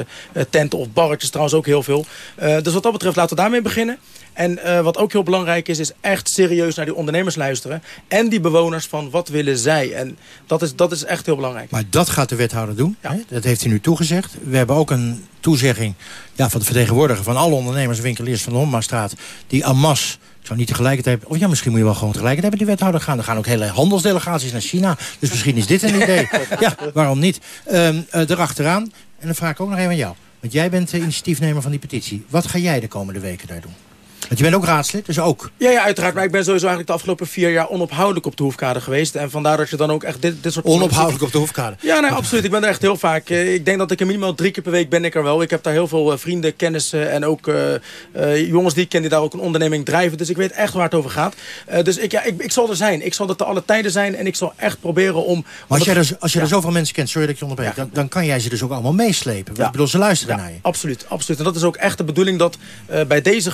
tenten of barretjes trouwens ook heel veel. dus wat dat betreft laten we daarmee beginnen. En uh, wat ook heel belangrijk is, is echt serieus naar die ondernemers luisteren. En die bewoners van wat willen zij. En dat is, dat is echt heel belangrijk. Maar dat gaat de wethouder doen. Ja. Hè? Dat heeft hij nu toegezegd. We hebben ook een toezegging ja, van de vertegenwoordiger van alle ondernemers winkeliers van de Hommastraat. Die Amas ik zou niet tegelijkertijd... Of ja, misschien moet je wel gewoon tegelijkertijd met die wethouder gaan. Er gaan ook hele handelsdelegaties naar China. Dus misschien is dit een idee. Ja, waarom niet? Um, uh, erachteraan. En dan vraag ik ook nog even aan jou. Want jij bent de initiatiefnemer van die petitie. Wat ga jij de komende weken daar doen? Want je bent ook raadslid, dus ook. Ja, ja, uiteraard. Maar ik ben sowieso eigenlijk de afgelopen vier jaar onophoudelijk op de Hoefkade geweest. En vandaar dat je dan ook echt dit, dit soort... Onophoudelijk op de Hoefkade? Ja, nee, absoluut. Ik ben er echt heel vaak. Eh, ik denk dat ik er minimaal drie keer per week ben ik er wel. Ik heb daar heel veel vrienden, kennissen en ook uh, jongens die ik ken die daar ook een onderneming drijven. Dus ik weet echt waar het over gaat. Uh, dus ik, ja, ik, ik zal er zijn. Ik zal er te alle tijden zijn en ik zal echt proberen om... Maar als, jij dus, als je er zoveel mensen kent, sorry dat ik je onderbreek, dan, dan, kan jij ze dus ook allemaal meeslepen. Ja. Ik bedoel, ze luisteren naar je. Absoluut, absoluut. En dat is ook echt de bedoeling dat bij deze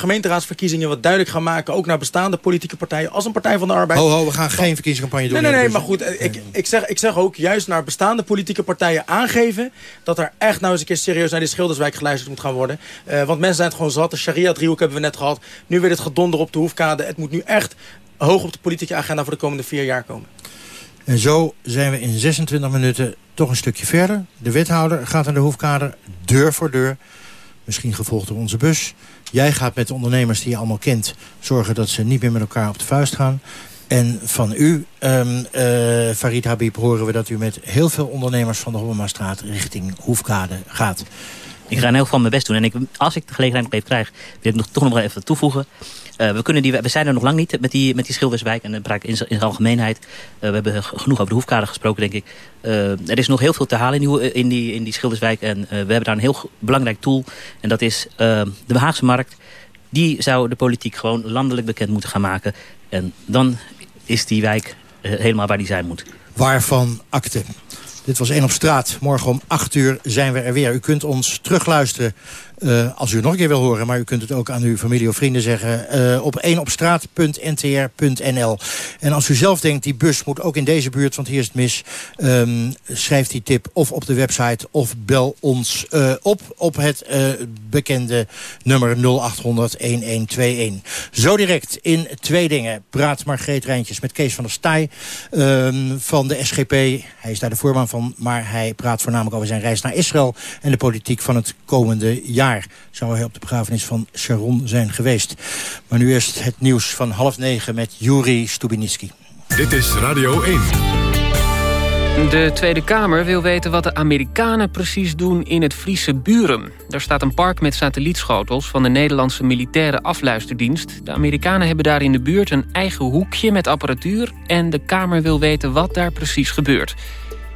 gemeenteraadsverkiezingen wat duidelijk gaan maken, ook naar bestaande politieke partijen, als een Partij van de Arbeid. Ho, ho, we gaan geen verkiezingscampagne doen. Nee, nee, nee, maar goed, ik, ik, zeg, ik zeg ook juist naar bestaande politieke partijen aangeven dat er echt nou eens een keer serieus naar die Schilderswijk geluisterd moet gaan worden. Uh, want mensen zijn het gewoon zat. De Sharia-driehoek hebben we net gehad. Nu weer het gedonder op de hoefkade. Het moet nu echt hoog op de politieke agenda voor de komende vier jaar komen. En zo zijn we in 26 minuten toch een stukje verder. De wethouder gaat naar de hoefkade, deur voor deur. Misschien gevolgd door onze bus. Jij gaat met de ondernemers die je allemaal kent... zorgen dat ze niet meer met elkaar op de vuist gaan. En van u, um, uh, Farid Habib, horen we dat u met heel veel ondernemers... van de Hobbemastraat richting Hoefkade gaat. Ik ga heel van mijn best doen. En ik, als ik de gelegenheid nog even krijg, wil ik nog, toch nog wel even toevoegen. Uh, we, kunnen die, we zijn er nog lang niet met die, met die Schilderswijk en de in, in de algemeenheid. Uh, we hebben genoeg over de hoefkade gesproken, denk ik. Uh, er is nog heel veel te halen in die, in die, in die Schilderswijk. En we hebben daar een heel belangrijk tool. En dat is de Haagse Markt. Die zou de politiek gewoon landelijk bekend moeten gaan maken. En dan is die wijk helemaal waar die zijn moet. Waarvan akte? Dit was 1 op straat. Morgen om 8 uur zijn we er weer. U kunt ons terugluisteren uh, als u het nog een keer wil horen, maar u kunt het ook aan uw familie of vrienden zeggen... Uh, op 1opstraat.ntr.nl. En als u zelf denkt, die bus moet ook in deze buurt, want hier is het mis... Um, schrijf die tip of op de website of bel ons uh, op... op het bekende nummer 0800-1121. Zo direct in twee dingen praat Margreet Rijntjes met Kees van der Staaij um, van de SGP. Hij is daar de voorman van, maar hij praat voornamelijk over zijn reis naar Israël... en de politiek van het komende jaar jaar zou hij op de begrafenis van Sharon zijn geweest. Maar nu eerst het nieuws van half negen met Juri Stubinitsky. Dit is Radio 1. De Tweede Kamer wil weten wat de Amerikanen precies doen in het Friese Buren. Daar staat een park met satellietschotels van de Nederlandse militaire afluisterdienst. De Amerikanen hebben daar in de buurt een eigen hoekje met apparatuur... en de Kamer wil weten wat daar precies gebeurt.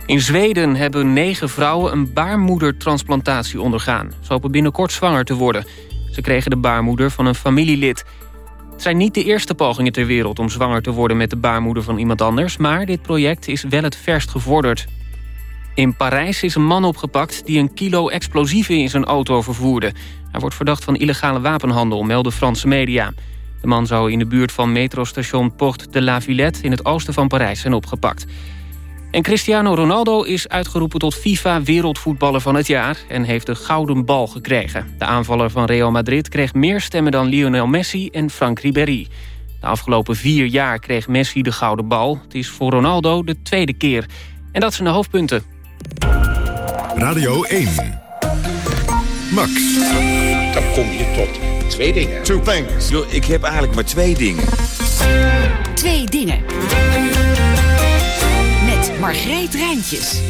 In Zweden hebben negen vrouwen een baarmoedertransplantatie ondergaan. Ze hopen binnenkort zwanger te worden. Ze kregen de baarmoeder van een familielid. Het zijn niet de eerste pogingen ter wereld om zwanger te worden met de baarmoeder van iemand anders... maar dit project is wel het verst gevorderd. In Parijs is een man opgepakt die een kilo explosieven in zijn auto vervoerde. Hij wordt verdacht van illegale wapenhandel, melden Franse media. De man zou in de buurt van metrostation Porte de la Villette... in het oosten van Parijs zijn opgepakt. En Cristiano Ronaldo is uitgeroepen tot FIFA wereldvoetballer van het jaar... en heeft de gouden bal gekregen. De aanvaller van Real Madrid kreeg meer stemmen dan Lionel Messi en Frank Ribéry. De afgelopen vier jaar kreeg Messi de gouden bal. Het is voor Ronaldo de tweede keer. En dat zijn de hoofdpunten. Radio 1. Max. Dan kom je tot twee dingen. Two things. Ik heb eigenlijk maar twee dingen. Twee dingen. Margreet Rijntjes.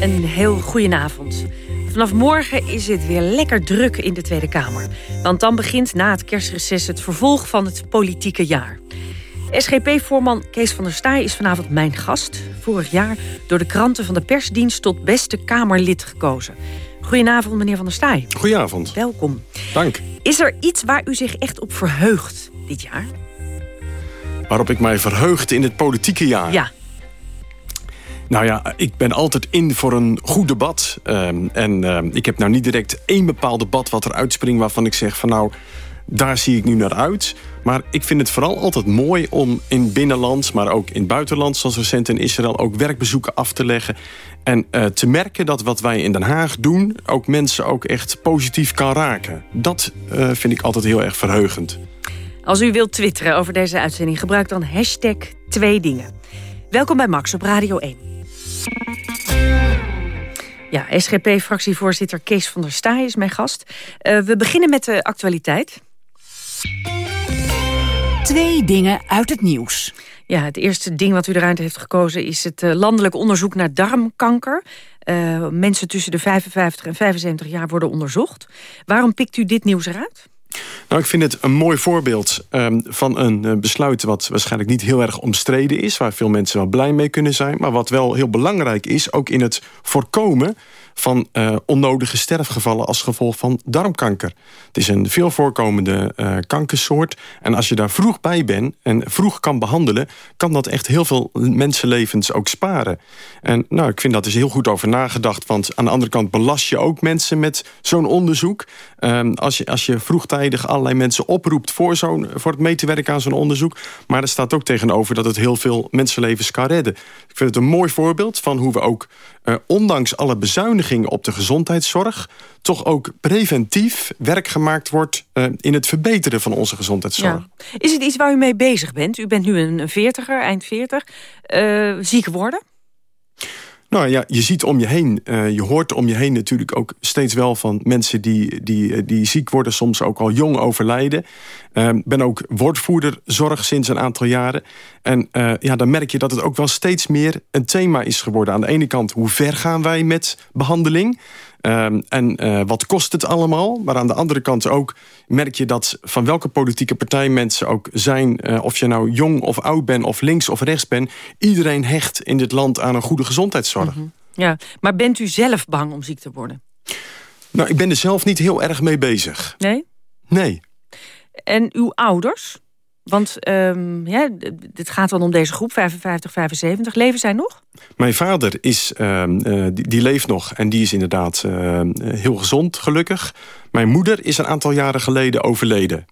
Een heel goedenavond. Vanaf morgen is het weer lekker druk in de Tweede Kamer. Want dan begint na het kerstreces het vervolg van het politieke jaar. SGP-voorman Kees van der Staaij is vanavond mijn gast. Vorig jaar door de kranten van de persdienst tot beste Kamerlid gekozen. Goedenavond, meneer van der Staaij. Goedenavond. Welkom. Dank. Is er iets waar u zich echt op verheugt dit jaar? Waarop ik mij verheugde in het politieke jaar? Ja. Nou ja, ik ben altijd in voor een goed debat. Ehm, en ehm, ik heb nou niet direct één bepaald debat wat er uitspringt... waarvan ik zeg van nou, daar zie ik nu naar uit. Maar ik vind het vooral altijd mooi om in binnenland... maar ook in buitenland, zoals recent in Israël... ook werkbezoeken af te leggen. En uh, te merken dat wat wij in Den Haag doen... ook mensen ook echt positief kan raken. Dat uh, vind ik altijd heel erg verheugend. Als u wilt twitteren over deze uitzending... gebruik dan hashtag twee dingen. Welkom bij Max op Radio 1. Ja, SGP-fractievoorzitter Kees van der Staaij is mijn gast. Uh, we beginnen met de actualiteit. Twee dingen uit het nieuws. Ja, het eerste ding wat u eruit heeft gekozen... is het uh, landelijk onderzoek naar darmkanker. Uh, mensen tussen de 55 en 75 jaar worden onderzocht. Waarom pikt u dit nieuws eruit? Nou, ik vind het een mooi voorbeeld um, van een uh, besluit... wat waarschijnlijk niet heel erg omstreden is... waar veel mensen wel blij mee kunnen zijn... maar wat wel heel belangrijk is, ook in het voorkomen van uh, onnodige sterfgevallen als gevolg van darmkanker. Het is een veel voorkomende uh, kankersoort. En als je daar vroeg bij bent en vroeg kan behandelen... kan dat echt heel veel mensenlevens ook sparen. En nou, ik vind dat is heel goed over nagedacht. Want aan de andere kant belast je ook mensen met zo'n onderzoek. Uh, als, je, als je vroegtijdig allerlei mensen oproept... Voor, zo'n voor het mee te werken aan zo'n onderzoek. Maar er staat ook tegenover dat het heel veel mensenlevens kan redden. Ik vind het een mooi voorbeeld van hoe we ook... Uh, ondanks alle bezuinigingen op de gezondheidszorg... toch ook preventief werk gemaakt wordt... Uh, in het verbeteren van onze gezondheidszorg. Is het iets waar u mee bezig bent? U bent nu een veertiger, eind veertig. Uh, ziek worden? Nou ja, je ziet om je heen, uh, je hoort om je heen natuurlijk ook steeds wel van mensen die, die, die ziek worden, soms ook al jong overlijden. Ik uh, ben ook woordvoerder zorg sinds een aantal jaren. En uh, ja, dan merk je dat het ook wel steeds meer een thema is geworden. Aan de ene kant, hoe ver gaan wij met behandeling? Um, en uh, wat kost het allemaal? Maar aan de andere kant ook merk je dat van welke politieke partij mensen ook zijn... Uh, of je nou jong of oud bent of links of rechts bent... iedereen hecht in dit land aan een goede gezondheidszorg. Mm -hmm. Ja, maar bent u zelf bang om ziek te worden? Nou, ik ben er zelf niet heel erg mee bezig. Nee? Nee. En uw ouders? Want um, ja, het gaat dan om deze groep, 55, 75. Leven zij nog? Mijn vader is, uh, die, die, leeft nog en die is inderdaad uh, heel gezond, gelukkig. Mijn moeder is een aantal jaren geleden overleden.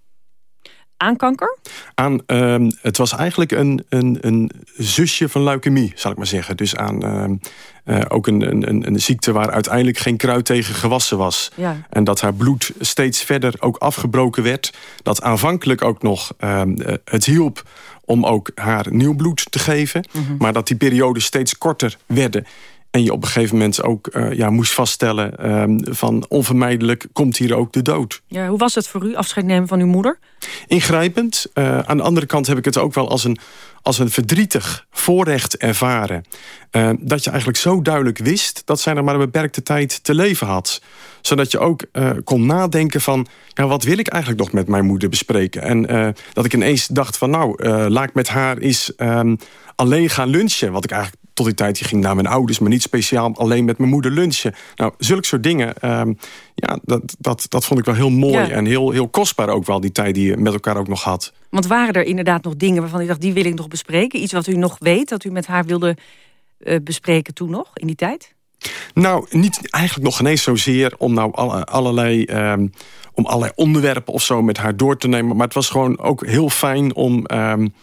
Aan kanker? Aan, uh, het was eigenlijk een, een, een zusje van leukemie, zal ik maar zeggen. Dus aan uh, ook een, een, een ziekte waar uiteindelijk geen kruid tegen gewassen was. Ja. En dat haar bloed steeds verder ook afgebroken werd. Dat aanvankelijk ook nog uh, het hielp om ook haar nieuw bloed te geven. Mhm. Mm -hmm. Maar dat die perioden steeds korter werden. En je op een gegeven moment ook uh, ja, moest vaststellen... Uh, van onvermijdelijk komt hier ook de dood. Ja, hoe was het voor u, afscheid nemen van uw moeder? Ingrijpend. Uh, aan de andere kant heb ik het ook wel als een, als een verdrietig voorrecht ervaren. Uh, dat je eigenlijk zo duidelijk wist... dat zij er maar een beperkte tijd te leven had. Zodat je ook uh, kon nadenken van... Ja, wat wil ik eigenlijk nog met mijn moeder bespreken? En dat ik ineens dacht van nou, laat ik met haar eens um, alleen gaan lunchen. Wat ik eigenlijk tot die tijd ging naar mijn ouders... maar niet speciaal alleen met mijn moeder lunchen. Nou, zulke soort dingen, um, ja, dat, dat, dat vond ik wel heel mooi... Ja. en heel, heel kostbaar ook wel, die tijd die je met elkaar ook nog had. Want waren er inderdaad nog dingen waarvan u dacht... die wil ik nog bespreken? Iets wat u nog weet, dat u met haar wilde uh, bespreken toen nog, in die tijd? Nou, niet, eigenlijk nog ineens zozeer om nou alle, allerlei... Um, om allerlei onderwerpen of zo met haar door te nemen. Maar het was gewoon ook heel fijn om... Um,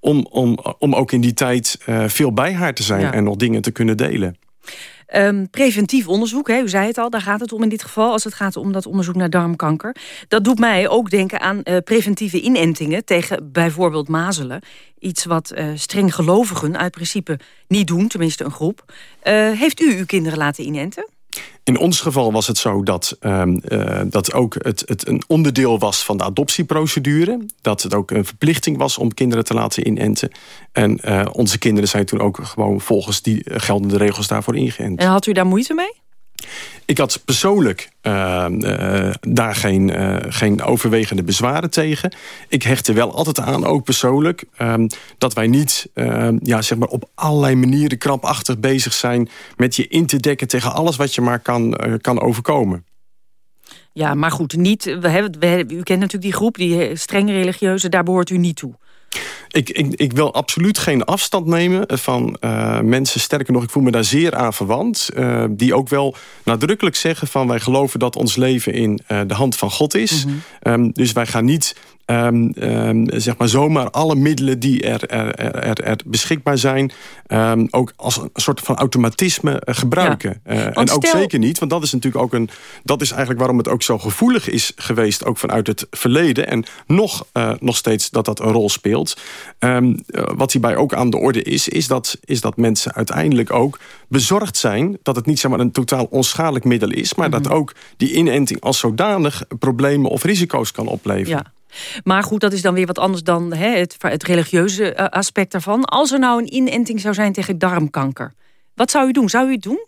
om, om, om ook in die tijd uh, veel bij haar te zijn... Ja. en nog dingen te kunnen delen. Um, preventief onderzoek, hè, u zei het al, daar gaat het om in dit geval... als het gaat om dat onderzoek naar darmkanker. Dat doet mij ook denken aan uh, preventieve inentingen... tegen bijvoorbeeld mazelen. Iets wat uh, streng gelovigen uit principe niet doen, tenminste een groep. heeft u uw kinderen laten inenten? In ons geval was het zo dat, um, uh, dat ook het, een onderdeel was van de adoptieprocedure. Dat het ook een verplichting was om kinderen te laten inenten. En uh, onze kinderen zijn toen ook gewoon volgens die geldende regels daarvoor ingeënt. En had u daar moeite mee? Ik had persoonlijk uh, uh, daar geen, uh, geen overwegende bezwaren tegen. Ik hechtte wel altijd aan, ook persoonlijk... Um, dat wij niet ehm, ja, zeg maar op allerlei manieren krampachtig bezig zijn... met je in te dekken tegen alles wat je maar kan, kan overkomen. Ja, maar goed, niet, we u kent natuurlijk die groep, die strenge religieuze... daar behoort u niet toe. Ik, ik, ik, wil absoluut geen afstand nemen van uh, mensen. Sterker nog, ik voel me daar zeer aan verwant. Uh, die ook wel nadrukkelijk zeggen van... wij geloven dat ons leven in uh, de hand van God is. Mm -hmm. um, dus wij gaan niet um, um, zeg maar zomaar alle middelen die er, er, er, er beschikbaar zijn... ook als een soort van automatisme gebruiken. Ja. en ook zeker niet, want dat is natuurlijk ook een... dat is eigenlijk waarom het ook zo gevoelig is geweest... ook vanuit het verleden. En nog, nog steeds dat dat een rol speelt. Wat hierbij ook aan de orde is, is dat, is dat mensen uiteindelijk ook bezorgd zijn... dat het niet zeg maar, een totaal onschadelijk middel is... maar mm -hmm. dat ook die inenting als zodanig problemen of risico's kan opleveren. Ja. Maar goed, dat is dan weer wat anders dan hè, het, het religieuze aspect daarvan. Als er nou een inenting zou zijn tegen darmkanker... wat zou u doen? Zou u het doen?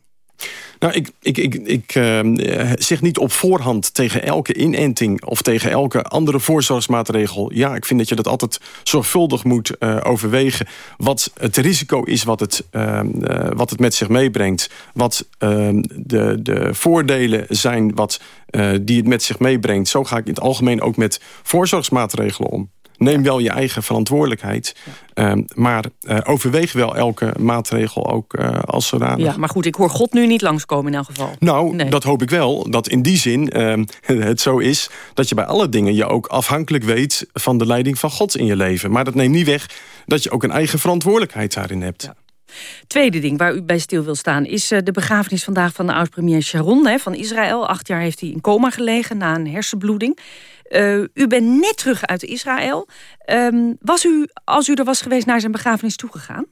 Nou, ik, ik, ik, ik uh, zeg niet op voorhand tegen elke inenting... of tegen elke andere voorzorgsmaatregel... ja, ik vind dat je dat altijd zorgvuldig moet uh, overwegen... wat het risico is wat het, uh, wat het met zich meebrengt. Wat ehm, de, de voordelen zijn wat, die het met zich meebrengt. Zo ga ik in het algemeen ook met voorzorgsmaatregelen om. Neem wel je eigen verantwoordelijkheid. Ehm, maar uh, overweeg wel elke maatregel ook uh, als zodanig. Ja, maar goed, ik hoor God nu niet langskomen in elk geval. Nou, dat hoop ik wel. Dat in die zin uh, het zo is dat je bij alle dingen... je ook afhankelijk weet van de leiding van God in je leven. Maar dat neemt niet weg dat je ook een eigen verantwoordelijkheid daarin hebt. Ja. Tweede ding waar u bij stil wil staan... is eh, de begrafenis vandaag van de oud-premier Sharon hè, van Israël. Acht jaar heeft hij in coma gelegen na een hersenbloeding. Uh, u bent net terug uit Israël. Um, was u, als u er was geweest, naar zijn begrafenis toegegaan?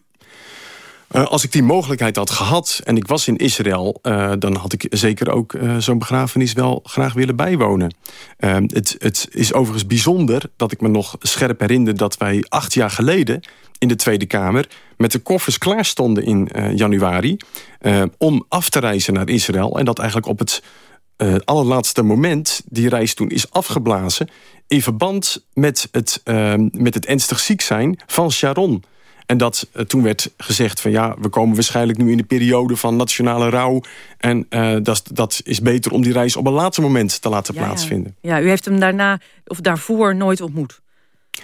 Uh, als ik die mogelijkheid had gehad en ik was in Israël... Uh, dan had ik zeker ook zo'n begrafenis wel graag willen bijwonen. Ehm, het, het is overigens bijzonder dat ik me nog scherp herinner... dat wij acht jaar geleden in de Tweede Kamer... met de koffers klaar stonden in januari... om af te reizen naar Israël. En dat eigenlijk op het uh, allerlaatste moment die reis toen is afgeblazen... in verband met het, uh, met het ernstig ziek zijn van Sharon. En dat uh, toen werd gezegd van ja, we komen waarschijnlijk nu in de periode van nationale rouw. En dat, dat is beter om die reis op een laatste moment te laten ja, plaatsvinden. Ja, u heeft hem daarna of daarvoor nooit ontmoet?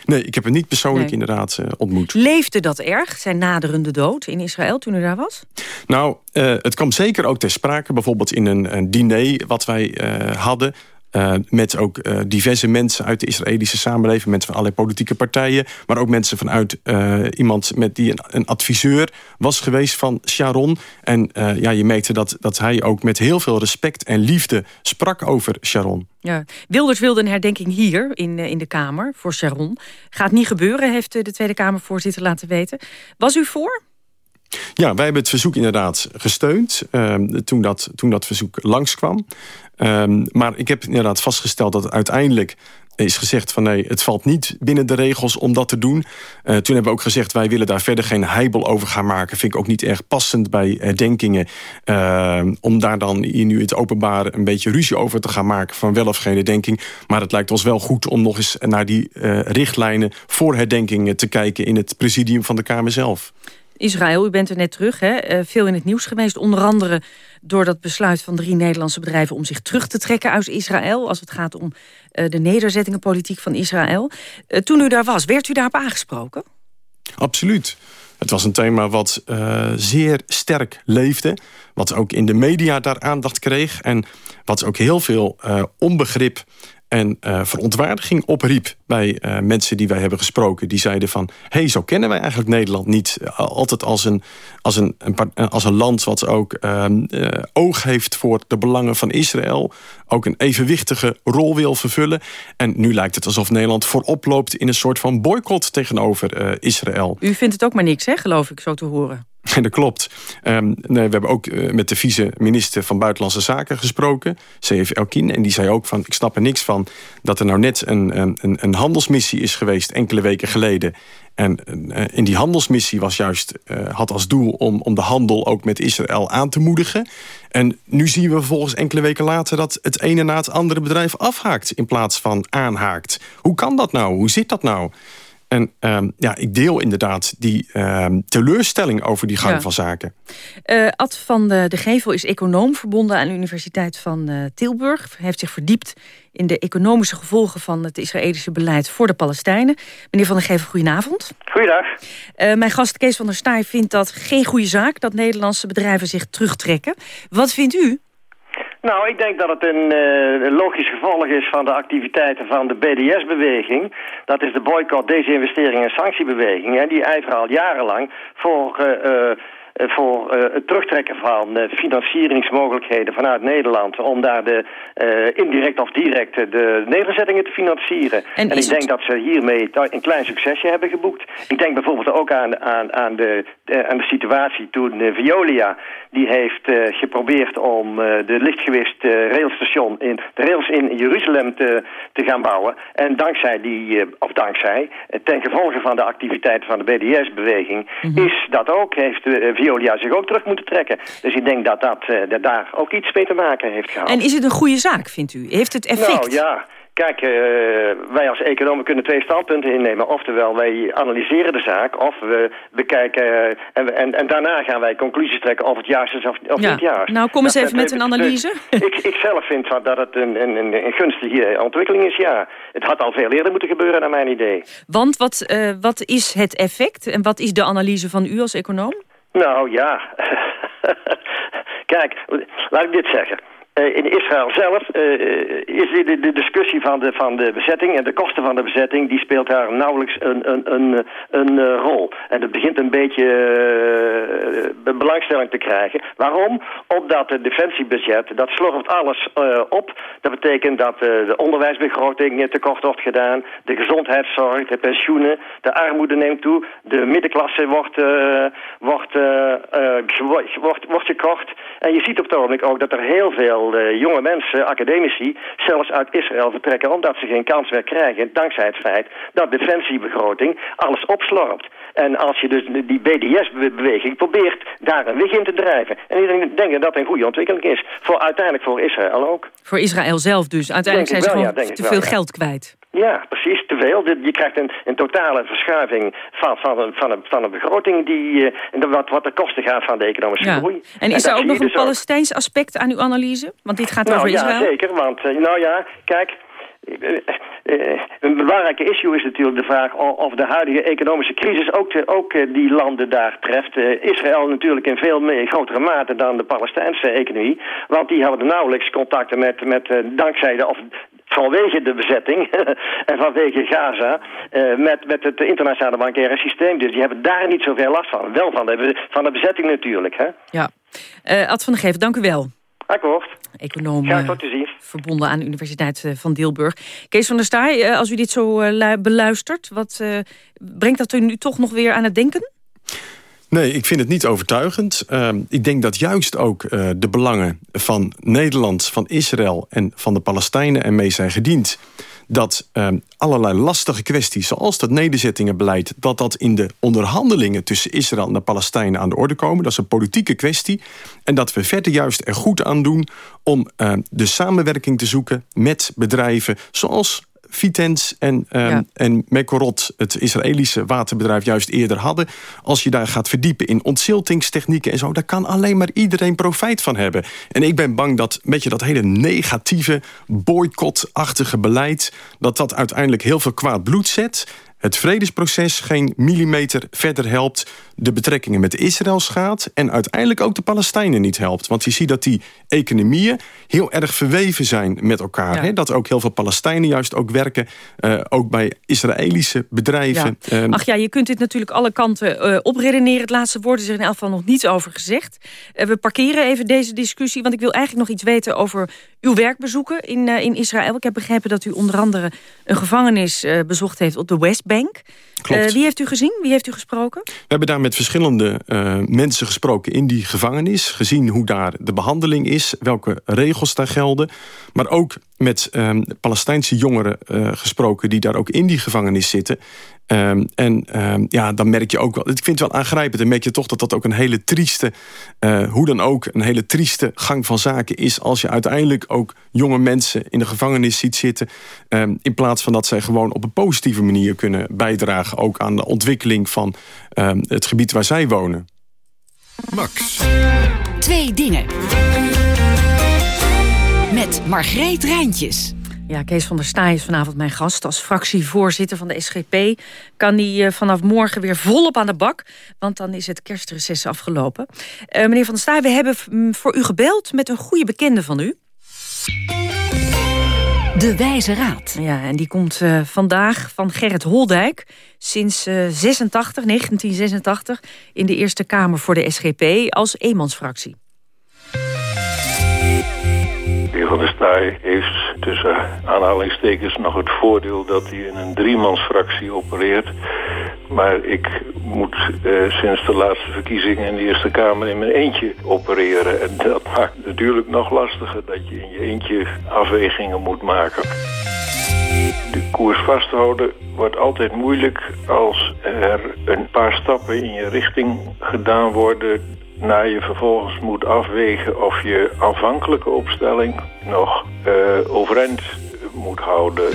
Nee, ik heb hem niet persoonlijk nee. inderdaad uh, ontmoet. Leefde dat erg, zijn naderende dood in Israël toen u daar was? Nou, uh, het kwam zeker ook ter sprake. Bijvoorbeeld in een, een diner wat wij uh, hadden. Uh, met ook uh, diverse mensen uit de Israëlische samenleving. Mensen van allerlei politieke partijen. Maar ook mensen vanuit uh, iemand met die een, een, adviseur was geweest van Sharon. En ja, je merkte dat, dat hij ook met heel veel respect en liefde sprak over Sharon. Ja. Wilders wilde een herdenking hier in, in de Kamer voor Sharon. Gaat niet gebeuren, heeft de Tweede Kamervoorzitter laten weten. Was u voor? Ja, wij hebben het verzoek inderdaad gesteund uh, toen, dat, toen dat verzoek langskwam. Um, maar ik heb inderdaad vastgesteld dat uiteindelijk is gezegd van nee, het valt niet binnen de regels om dat te doen. Uh, toen hebben we ook gezegd, wij willen daar verder geen heibel over gaan maken. Vind ik ook niet erg passend bij herdenkingen. Uh, om daar dan nu het openbaar een beetje ruzie over te gaan maken... van wel of geen herdenking. Maar het lijkt ons wel goed om nog eens naar die uh, richtlijnen... voor herdenkingen te kijken in het presidium van de Kamer zelf. Israël, u bent er net terug, hè? veel in het nieuws geweest. Onder andere door dat besluit van drie Nederlandse bedrijven... om zich terug te trekken uit Israël... als het gaat om uh, de nederzettingenpolitiek van Israël. Uh, toen u daar was, werd u daarop aangesproken? Absoluut. Het was een thema wat uh, zeer sterk leefde. Wat ook in de media daar aandacht kreeg. En wat ook heel veel onbegrip en uh, verontwaardiging opriep bij uh, mensen die wij hebben gesproken. Die zeiden van, hé, hey, zo kennen wij eigenlijk Nederland niet. Uh, altijd als een, als, een, een, als een land wat ook ehm, oog heeft voor de belangen van Israël. Ook een evenwichtige rol wil vervullen. En nu lijkt het alsof Nederland voorop loopt in een soort van boycott tegenover Israël. U vindt het ook maar niks, hè, geloof ik, zo te horen. En dat klopt. Um, nee, we hebben ook uh, met de vice-minister van Buitenlandse Zaken gesproken, C.F. Elkin. En die zei ook van, ik snap er niks van... dat er nou net een, een, een handelsmissie is geweest enkele weken geleden. En uh, in die handelsmissie was juist, uh, had als doel om, om de handel ook met Israël aan te moedigen. En nu zien we vervolgens enkele weken later... dat het ene na het andere bedrijf afhaakt in plaats van aanhaakt. Hoe kan dat nou? Hoe zit dat nou? En um, ja, ik deel inderdaad die um, teleurstelling over die gang ja. van zaken. Uh, Ad van de, de Gevel is econoom verbonden aan de Universiteit van uh, Tilburg. Hij heeft zich verdiept in de economische gevolgen van het Israëlische beleid voor de Palestijnen. Meneer van der Gevel, goedenavond. Goeiedag. Uh, mijn gast Kees van der Staaij vindt dat geen goede zaak... dat Nederlandse bedrijven zich terugtrekken. Wat vindt u? Nou, ik denk dat het een, uh, een logisch gevolg is van de activiteiten van de BDS-beweging. Dat is de boycott, desinvestering en sanctiebeweging. En die ijveren al jarenlang voor... Uh, uh, voor uh, het terugtrekken van uh, financieringsmogelijkheden vanuit Nederland... om daar de, uh, indirect of direct de nederzettingen te financieren. En, en ik denk het... dat ze hiermee een klein succesje hebben geboekt. Ik denk bijvoorbeeld ook aan, aan, aan, de, aan de situatie toen Violia... die heeft geprobeerd om de lichtgewicht railstation... in de rails in Jeruzalem te, te gaan bouwen. En dankzij die, of dankzij, ten gevolge van de activiteiten van de BDS-beweging... Mm -hmm. is dat ook, heeft Veolia zich ook terug moeten trekken. Dus ik denk dat dat, eh, dat daar ook iets mee te maken heeft gehad. En is het een goede zaak, vindt u? Heeft het effect? Nou ja, Kijk, uh, wij als economen kunnen twee standpunten innemen. Oftewel, wij analyseren de zaak, of we bekijken... Uh, en, en, en, daarna gaan wij conclusies trekken of het juist is of, of ja. niet juist. Nou, kom eens dat, even met een analyse. ik, ik zelf vind dat het een, een, een, gunstige ontwikkeling is, ja. Het had al veel eerder moeten gebeuren, naar mijn idee. Want wat, uh, wat is het effect en wat is de analyse van u als econoom? Nou, ja... Kijk, laat ik dit zeggen... Uh, in Israël zelf uh, is de, de, discussie van de, van de bezetting en de kosten van de bezetting... die speelt daar nauwelijks een, een, een, een uh, rol. En het begint een beetje belangstelling te krijgen. Waarom? Omdat het defensiebudget, dat slorpt alles op. Dat betekent dat de onderwijsbegroting tekort wordt gedaan... de gezondheidszorg, de pensioenen, de armoede neemt toe... de middenklasse wordt, wordt, wordt, wordt gekort. En je ziet op het ogenblik ook dat er heel veel uh, jonge mensen, academici, zelfs uit Israël vertrekken omdat ze geen kans meer krijgen, dankzij het feit dat de defensiebegroting alles opslorpt. En als je dus die BDS-beweging probeert daar een weg in te drijven. En ik denk dat dat een goede ontwikkeling is. Voor, uiteindelijk voor Israël ook. Voor Israël zelf dus. Uiteindelijk zijn ze wel, gewoon ja, te wel, veel ja. geld kwijt. Ja, precies, te veel. Je krijgt een, een totale verschuiving van, van, een, van, een, van een begroting die, uh, wat, wat de kosten gaat van de economische ja. groei. En is er ook nog een dus ook. Palestijns aspect aan uw analyse? Want dit gaat Nou over ja, Israël. zeker, want uh, nou ja, kijk... Uh, een belangrijke issue is natuurlijk de vraag of de huidige economische crisis ook, de, ook die landen daar treft. Israël natuurlijk in veel meer grotere mate dan de Palestijnse economie. Want die hadden nauwelijks contacten met, met dankzij de, of vanwege de bezetting en vanwege Gaza uh, met, met het internationale bankaire systeem. Dus die hebben daar niet zoveel last van. Wel van de, van de bezetting natuurlijk. Hè? Ja. Uh, Ad van der Geef, dank u wel. Akkoord. Econoom ja, tot te zien. verbonden aan de Universiteit van Deelburg. Kees van der Staaij, als u dit zo beluistert... wat brengt dat u nu toch nog weer aan het denken? Nee, ik vind het niet overtuigend. Uh, ik denk dat juist ook uh, de belangen van Nederland, van Israël... en van de Palestijnen ermee zijn gediend dat uh, allerlei lastige kwesties, zoals dat nederzettingenbeleid... dat dat in de onderhandelingen tussen Israël en de Palestijnen aan de orde komen. Dat is een politieke kwestie. En dat we verder juist er goed aan doen om uh, de samenwerking te zoeken met bedrijven... zoals Vitens en, um, ja. en Mekorot, het Israëlische waterbedrijf, juist eerder hadden. Als je daar gaat verdiepen in ontziltingstechnieken en zo... daar kan alleen maar iedereen profijt van hebben. En ik ben bang dat met je dat hele negatieve, boycottachtige beleid... dat dat uiteindelijk heel veel kwaad bloed zet het vredesproces geen millimeter verder helpt... de betrekkingen met Israël schaadt... en uiteindelijk ook de Palestijnen niet helpt. Want je ziet dat die economieën heel erg verweven zijn met elkaar. Ja. Hè? Dat ook heel veel Palestijnen juist ook werken... Uh, ook bij Israëlische bedrijven. Ja. Uh, Ach ja, je kunt dit natuurlijk alle kanten uh, opredeneren. Het laatste woord is er in elk geval nog niets over gezegd. we parkeren even deze discussie... want ik wil eigenlijk nog iets weten over uw werkbezoeken in, in Israël. Ik heb begrepen dat u onder andere een gevangenis bezocht heeft op de Westbank. Uh, wie heeft u gezien? Wie heeft u gesproken? We hebben daar met verschillende uh, mensen gesproken in die gevangenis. Gezien hoe daar de behandeling is, welke regels daar gelden. Maar ook met um, Palestijnse jongeren uh, gesproken die daar ook in die gevangenis zitten. Um, en um, ja, dan merk je ook wel, ik vind het wel aangrijpend, dan merk je toch dat dat ook een hele trieste, uh, hoe dan ook, een hele trieste gang van zaken is. Als je uiteindelijk ook jonge mensen in de gevangenis ziet zitten, um, in plaats van dat zij gewoon op een positieve manier kunnen bijdragen, ook aan de ontwikkeling van het gebied waar zij wonen. Max. Twee dingen. Met Margreet Rijntjes. Ja, Kees van der Staaij is vanavond mijn gast. Als fractievoorzitter van de SGP kan hij vanaf morgen weer volop aan de bak. Want dan is het kerstreces afgelopen. Uh, meneer van der Staaij, we hebben voor u gebeld met een goede bekende van u. De Wijze Raad. Ja, en die komt uh, vandaag van Gerrit Holdijk. Sinds uh, 86, 1986 in de Eerste Kamer voor de SGP als eenmansfractie. Heer Van der Staaij heeft tussen aanhalingstekens nog het voordeel dat hij in een driemansfractie opereert. Maar ik moet uh, sinds de laatste verkiezingen in de Eerste Kamer in mijn eentje opereren. En dat maakt natuurlijk nog lastiger dat je in je eentje afwegingen moet maken. De koers vasthouden wordt altijd moeilijk als er een paar stappen in je richting gedaan worden... naar je vervolgens moet afwegen of je aanvankelijke opstelling nog uh, overeind moet houden.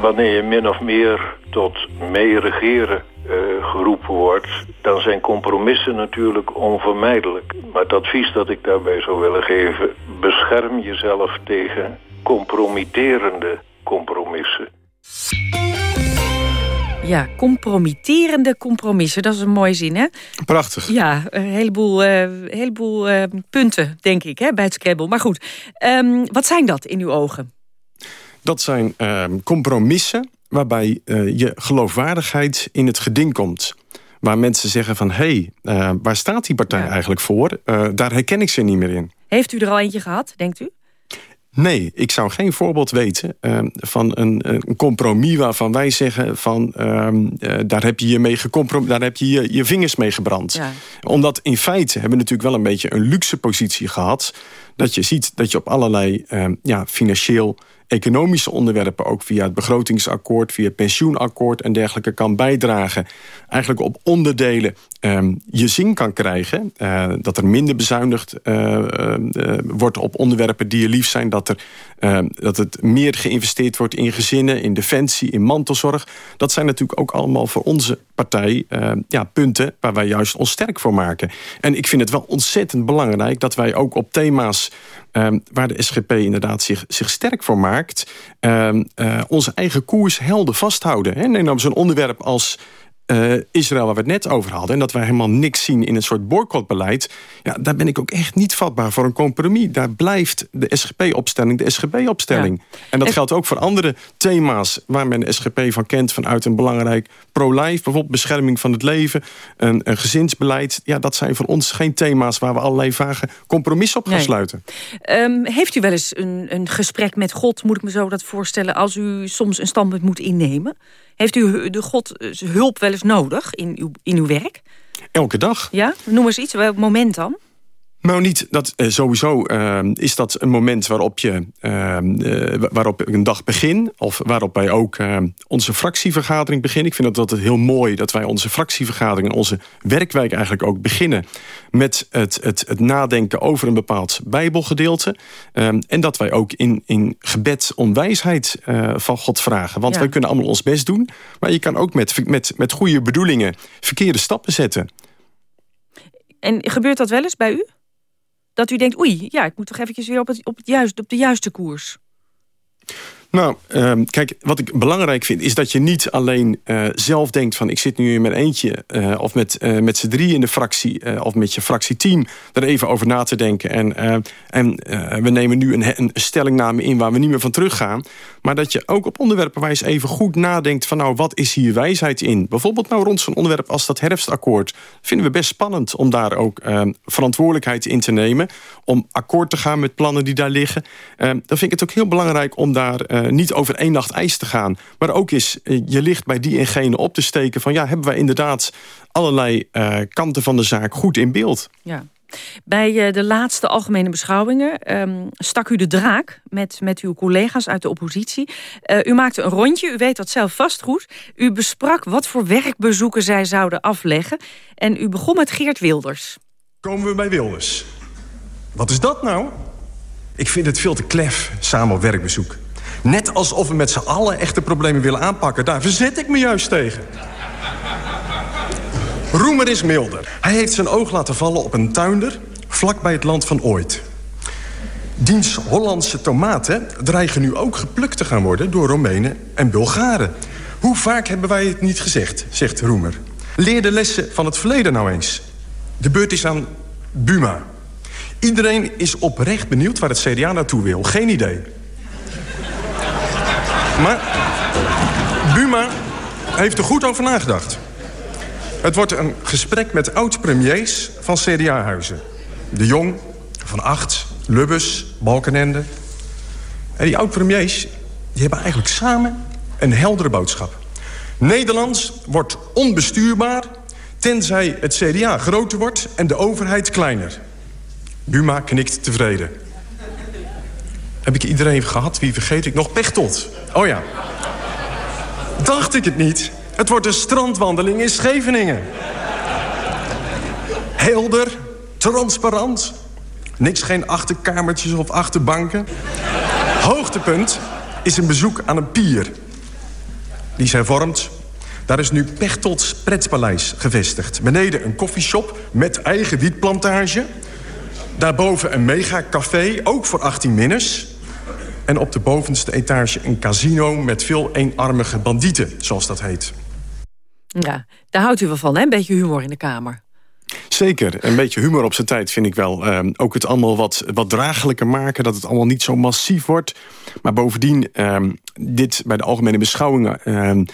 Wanneer je min of meer tot meeregeren uh, geroepen wordt... dan zijn compromissen natuurlijk onvermijdelijk. Maar het advies dat ik daarbij zou willen geven... bescherm jezelf tegen compromitterende compromissen. Ja, compromitterende compromissen. Dat is een mooie zin, hè? Prachtig. Ja, een heleboel, uh, heleboel uh, punten, denk ik, hè, bij het Scrabble. Maar goed, um, wat zijn dat in uw ogen? Dat zijn uh, compromissen waarbij uh, je geloofwaardigheid in het geding komt. Waar mensen zeggen van, hé, hey, waar staat die partij ja. eigenlijk voor? daar herken ik ze niet meer in. Heeft u er al eentje gehad, denkt u? Nee, ik zou geen voorbeeld weten uh, van een, een, compromis waarvan wij zeggen van uh, daar heb je je mee daar heb je, je je vingers mee gebrand. Ja. Omdat in feite hebben we natuurlijk wel een beetje een luxe positie gehad. Dat je ziet dat je op allerlei uh, ja, financieel economische onderwerpen... ook via het begrotingsakkoord, via het pensioenakkoord en dergelijke... kan bijdragen. Eigenlijk op onderdelen um, je zin kan krijgen. Uh, dat er minder bezuinigd uh, uh, wordt op onderwerpen die je lief zijn. Dat, er, dat het meer geïnvesteerd wordt in gezinnen, in defensie, in mantelzorg. Dat zijn natuurlijk ook allemaal voor onze partij ja, punten... waar wij juist ons sterk voor maken. En ik vind het wel ontzettend belangrijk dat wij ook op thema's... Um, waar de SGP inderdaad zich, zich sterk voor maakt... Um, uh, onze eigen koers helder vasthouden. Hè? Neem nou zo'n onderwerp als uh, Israël, waar we het net over hadden... en dat wij helemaal niks zien in een soort boycottbeleid... Ja, daar ben ik ook echt niet vatbaar voor een compromis. Daar blijft de SGP-opstelling de SGP-opstelling. Ja. En dat en... geldt ook voor andere thema's... waar men de SGP van kent vanuit een belangrijk pro-life... bijvoorbeeld bescherming van het leven, een, een, gezinsbeleid. Ja, dat zijn voor ons geen thema's waar we allerlei vage compromissen op gaan nee. sluiten. Um, heeft u wel eens een, een gesprek met God, moet ik me zo dat voorstellen... als u soms een standpunt moet innemen? Heeft u de God hulp wel eens nodig in uw, in uw werk? Elke dag. Ja? Noem eens iets. Welk moment dan? Nou, niet dat uh, sowieso uh, is dat een moment waarop je uh, waarop een dag begin, of waarop wij ook onze fractievergadering beginnen. Ik vind dat, dat heel mooi dat wij onze fractievergadering en onze werkwijk eigenlijk ook beginnen met het, het, het nadenken over een bepaald Bijbelgedeelte. En dat wij ook in, in gebed om wijsheid van God vragen. Want ja. wij kunnen allemaal ons best doen, maar je kan ook met, met, met goede bedoelingen verkeerde stappen zetten. En gebeurt dat wel eens bij u? Dat u denkt, oei, ja, ik moet toch eventjes weer op, het, op, het op de juiste koers? Nou, um, kijk, wat ik belangrijk vind... is dat je niet alleen uh, zelf denkt van... ik zit nu in mijn eentje uh, of met, uh, met z'n drie in de fractie... of met je fractieteam er even over na te denken. En, en we nemen nu een, een stellingname in waar we niet meer van teruggaan. Maar dat je ook op onderwerpen wijs even goed nadenkt... van nou, wat is hier wijsheid in? Bijvoorbeeld nou rond zo'n onderwerp als dat herfstakkoord. Vinden we best spannend om daar ook ehm, verantwoordelijkheid in te nemen. Om akkoord te gaan met plannen die daar liggen. Ehm, dan vind ik het ook heel belangrijk om daar uh, niet over één nacht ijs te gaan. Maar ook eens uh, je licht bij die en gene op te steken. Van ja, hebben wij inderdaad allerlei uh, kanten van de zaak goed in beeld. Ja. Bij de laatste algemene beschouwingen um, stak u de draak met, met uw collega's uit de oppositie. Uh, u maakte een rondje, u weet dat zelf vast goed. U besprak wat voor werkbezoeken zij zouden afleggen. En u begon met Geert Wilders. Komen we bij Wilders. Wat is dat nou? Ik vind het veel te klef, samen op werkbezoek. Net alsof we met z'n allen echte problemen willen aanpakken. Daar verzet ik me juist tegen. Roemer is milder. Hij heeft zijn oog laten vallen op een tuinder... vlak bij het land van Ooit. Diens Hollandse tomaten dreigen nu ook geplukt te gaan worden... door Roemenen en Bulgaren. Hoe vaak hebben wij het niet gezegd, zegt Roemer. Leer de lessen van het verleden nou eens. De beurt is aan Buma. Iedereen is oprecht benieuwd waar het CDA naartoe wil. Geen idee. Maar Buma heeft er goed over nagedacht. Het wordt een gesprek met oud-premiers van CDA-huizen. De Jong, Van Acht, Lubbers, Balkenende. En die oud-premiers hebben eigenlijk samen een heldere boodschap. Nederland wordt onbestuurbaar tenzij het CDA groter wordt en de overheid kleiner. Buma knikt tevreden. Heb ik iedereen gehad? Wie vergeet ik nog? Pechtot. Oh ja. Dacht ik het niet. Het wordt een strandwandeling in Scheveningen. Helder, transparant. Niks geen achterkamertjes of achterbanken. Hoogtepunt is een bezoek aan een pier. Die is hervormd. Daar is nu Pechtots Pretspaleis gevestigd. Beneden een koffieshop met eigen wietplantage. Daarboven een megacafé, ook voor 18 minners. En op de bovenste etage een casino met veel eenarmige bandieten, zoals dat heet. Ja, daar houdt u wel van, hè? Een beetje humor in de Kamer. Zeker, een beetje humor op zijn tijd vind ik wel. Ehm, ook het allemaal wat, wat draaglijker maken, dat het allemaal niet zo massief wordt. Maar bovendien, ehm, dit bij de algemene beschouwingen... Ehm,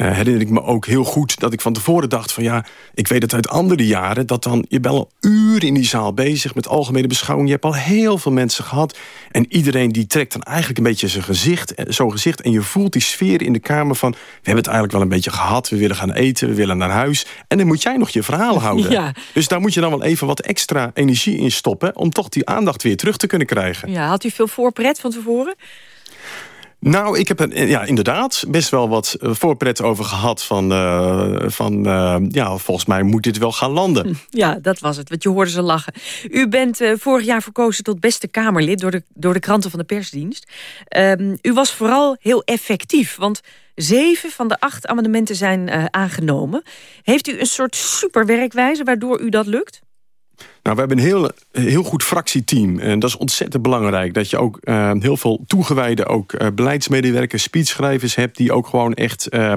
uh, herinner ik me ook heel goed dat ik van tevoren dacht van ja, ik weet het uit andere jaren, dat dan, je bent al uren in die zaal bezig met algemene beschouwing. Je hebt al heel veel mensen gehad en iedereen die trekt dan eigenlijk een beetje zijn gezicht, eh, zo'n gezicht en je voelt die sfeer in de kamer van, we hebben het eigenlijk wel een beetje gehad, we willen gaan eten, we willen naar huis en dan moet jij nog je verhaal houden. Ja. Dus daar moet je dan wel even wat extra energie in stoppen om toch die aandacht weer terug te kunnen krijgen. Ja, had u veel voorpret van tevoren? Nou, ik heb er ja, inderdaad best wel wat eh, voorpret over gehad. Van, uh, van ja, volgens mij moet dit wel gaan landen. Ja, dat was het, want je hoorde ze lachen. U bent vorig jaar verkozen tot beste Kamerlid... door de, door de kranten van de persdienst. Um, u was vooral heel effectief, want... Zeven van de acht amendementen zijn aangenomen. Heeft u een soort superwerkwijze waardoor u dat lukt? Nou, we hebben een heel, heel goed fractieteam. En dat is ontzettend belangrijk. Dat je ook uh, heel veel toegewijde ook, uh, beleidsmedewerkers, speechschrijvers hebt... die ook gewoon echt uh,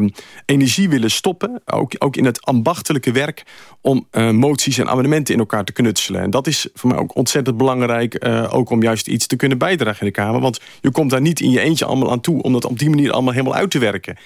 energie willen stoppen. Ook, ook in het ambachtelijke werk om uh, moties en amendementen in elkaar te knutselen. En dat is voor mij ook ontzettend belangrijk. ook om juist iets te kunnen bijdragen in de Kamer. Want je komt daar niet in je eentje allemaal aan toe... om dat op die manier allemaal helemaal uit te werken.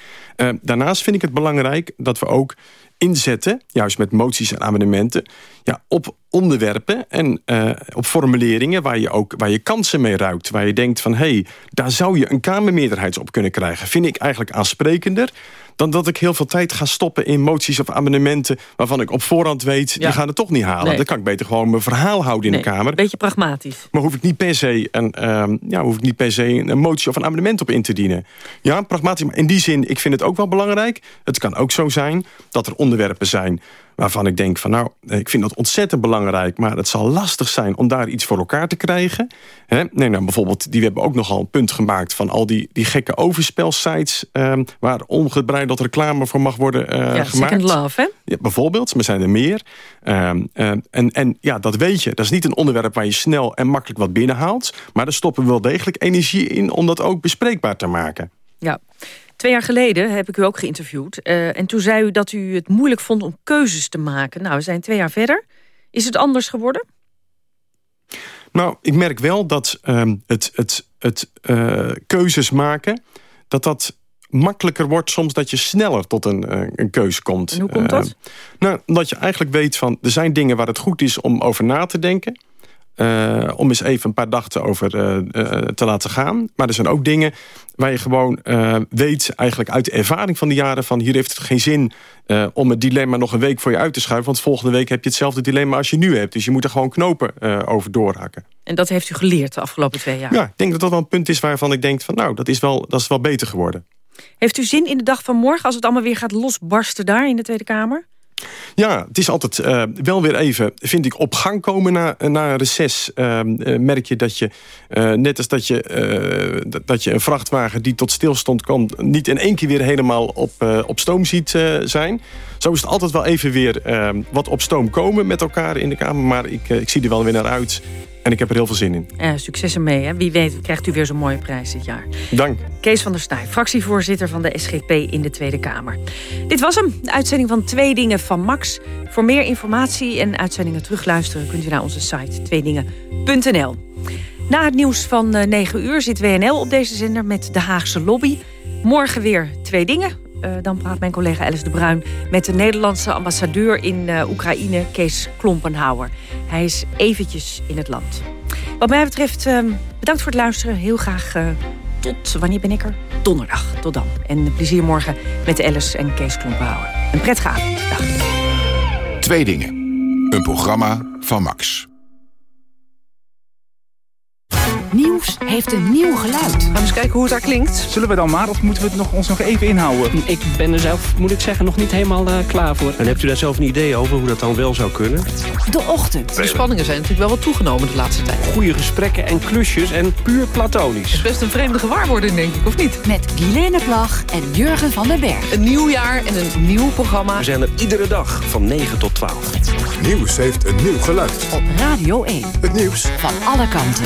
daarnaast vind ik het belangrijk dat we ook inzetten, juist met moties en amendementen, ja, op onderwerpen en uh, op formuleringen waar je ook waar je kansen mee ruikt. Waar je denkt van, hé, hey, daar zou je een Kamermeerderheid op kunnen krijgen. Vind ik eigenlijk aansprekender dan dat ik heel veel tijd ga stoppen in moties of amendementen... waarvan ik op voorhand weet, ja. die gaan het toch niet halen. Dan kan ik beter gewoon mijn verhaal houden in de Kamer. Beetje pragmatisch. Maar hoef ik niet per se een, uh, ja, hoef ik niet per se een motie of een amendement op in te dienen. Ja, pragmatisch. Maar in die zin, ik vind het ook wel belangrijk. Het kan ook zo zijn dat er onderwerpen zijn waarvan ik denk van nou, ik vind dat ontzettend belangrijk... maar het zal lastig zijn om daar iets voor elkaar te krijgen. He? Nee, nou, bijvoorbeeld, die hebben ook nogal een punt gemaakt... van al die, die gekke overspelsites... Um, waar ongebreideld reclame voor mag worden uh, ja, gemaakt. Second Love, hè? Ja, bijvoorbeeld, maar zijn er meer. Um, um, en, en ja, dat weet je. Dat is niet een onderwerp waar je snel en makkelijk wat binnenhaalt... maar daar stoppen we wel degelijk energie in om dat ook bespreekbaar te maken. Ja. Twee jaar geleden heb ik u ook geïnterviewd. Uh, en toen zei u dat u het moeilijk vond om keuzes te maken. Nou, we zijn twee jaar verder. Is het anders geworden? Nou, ik merk wel dat uh, het, het, het uh, keuzes maken... dat dat makkelijker wordt soms dat je sneller tot een, uh, een keuze komt. En hoe komt dat? nou, dat je eigenlijk weet van... er zijn dingen waar het goed is om over na te denken... Uh, om eens even een paar dagen over uh, uh, te laten gaan. Maar er zijn ook dingen waar je gewoon weet, eigenlijk uit de ervaring van de jaren... van hier heeft het geen zin om het dilemma nog een week voor je uit te schuiven... want volgende week heb je hetzelfde dilemma als je nu hebt. Dus je moet er gewoon knopen over doorhakken. En dat heeft u geleerd de afgelopen twee jaar? Ja, ik denk dat dat wel een punt is waarvan ik denk... van nou, dat is wel, dat is wel beter geworden. Heeft u zin in de dag van morgen als het allemaal weer gaat losbarsten daar in de Tweede Kamer? Ja, het is altijd uh, wel weer even, vind ik, op gang komen na, na een reces. Uh, merk je dat je, uh, net als dat je, dat je een vrachtwagen die tot stilstand kan... niet in één keer weer helemaal op, op stoom ziet zijn. Zo is het altijd wel even weer wat op stoom komen met elkaar in de Kamer. Maar ik, ik zie er wel weer naar uit. En ik heb er heel veel zin in. Ja, succes ermee. Hè? Wie weet krijgt u weer zo'n mooie prijs dit jaar. Dank. Kees van der Staaij, fractievoorzitter van de SGP in de Tweede Kamer. Dit was hem, de uitzending van Twee Dingen van Max. Voor meer informatie en uitzendingen terugluisteren... kunt u naar onze site tweedingen.nl. Na het nieuws van 9 uur zit WNL op deze zender met de Haagse lobby. Morgen weer Twee Dingen. Uh, dan praat mijn collega Alice de Bruin met de Nederlandse ambassadeur in uh, Oekraïne, Kees Klompenhauer. Hij is eventjes in het land. Wat mij betreft, uh, bedankt voor het luisteren. Heel graag tot, wanneer ben ik er? Donderdag. Tot dan. En plezier morgen met Alice en Kees Klompenhauer. Een prettige avond. Dag. Twee dingen. Een programma van Max. Nieuws heeft een nieuw geluid. Gaan we eens kijken hoe het daar klinkt. Zullen we dan maar of moeten we het nog, ons nog even inhouden? Ik ben er zelf, moet ik zeggen, nog niet helemaal uh, klaar voor. En hebt u daar zelf een idee over hoe dat dan wel zou kunnen? De Ochtend. De spanningen zijn natuurlijk wel wat toegenomen de laatste tijd. Goede gesprekken en klusjes en puur platonisch. Het is best een vreemde gewaarwording, denk ik, of niet? Met Guilaine Plag en Jurgen van den Berg. Een nieuw jaar en een nieuw programma. We zijn er iedere dag van 9 tot 12. Nieuws heeft een nieuw geluid. Op Radio 1. Het nieuws van alle kanten.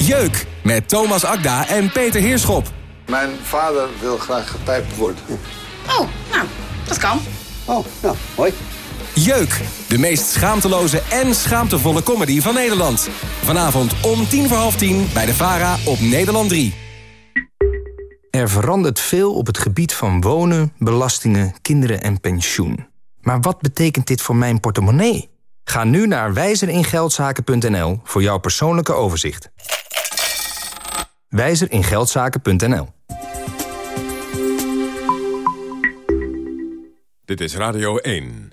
Jeuk met Thomas Akda en Peter Heerschop. Mijn vader wil graag gepijpt worden. Oh, nou, dat kan. Oh, nou, hoi. Jeuk, de meest schaamteloze en schaamtevolle comedy van Nederland. Vanavond om tien voor half tien bij de VARA op Nederland 3. Er verandert veel op het gebied van wonen, belastingen, kinderen en pensioen. Maar wat betekent dit voor mijn portemonnee? Ga nu naar wijzeringeldzaken.nl voor jouw persoonlijke overzicht. Wijzeringeldzaken.nl Dit is Radio 1.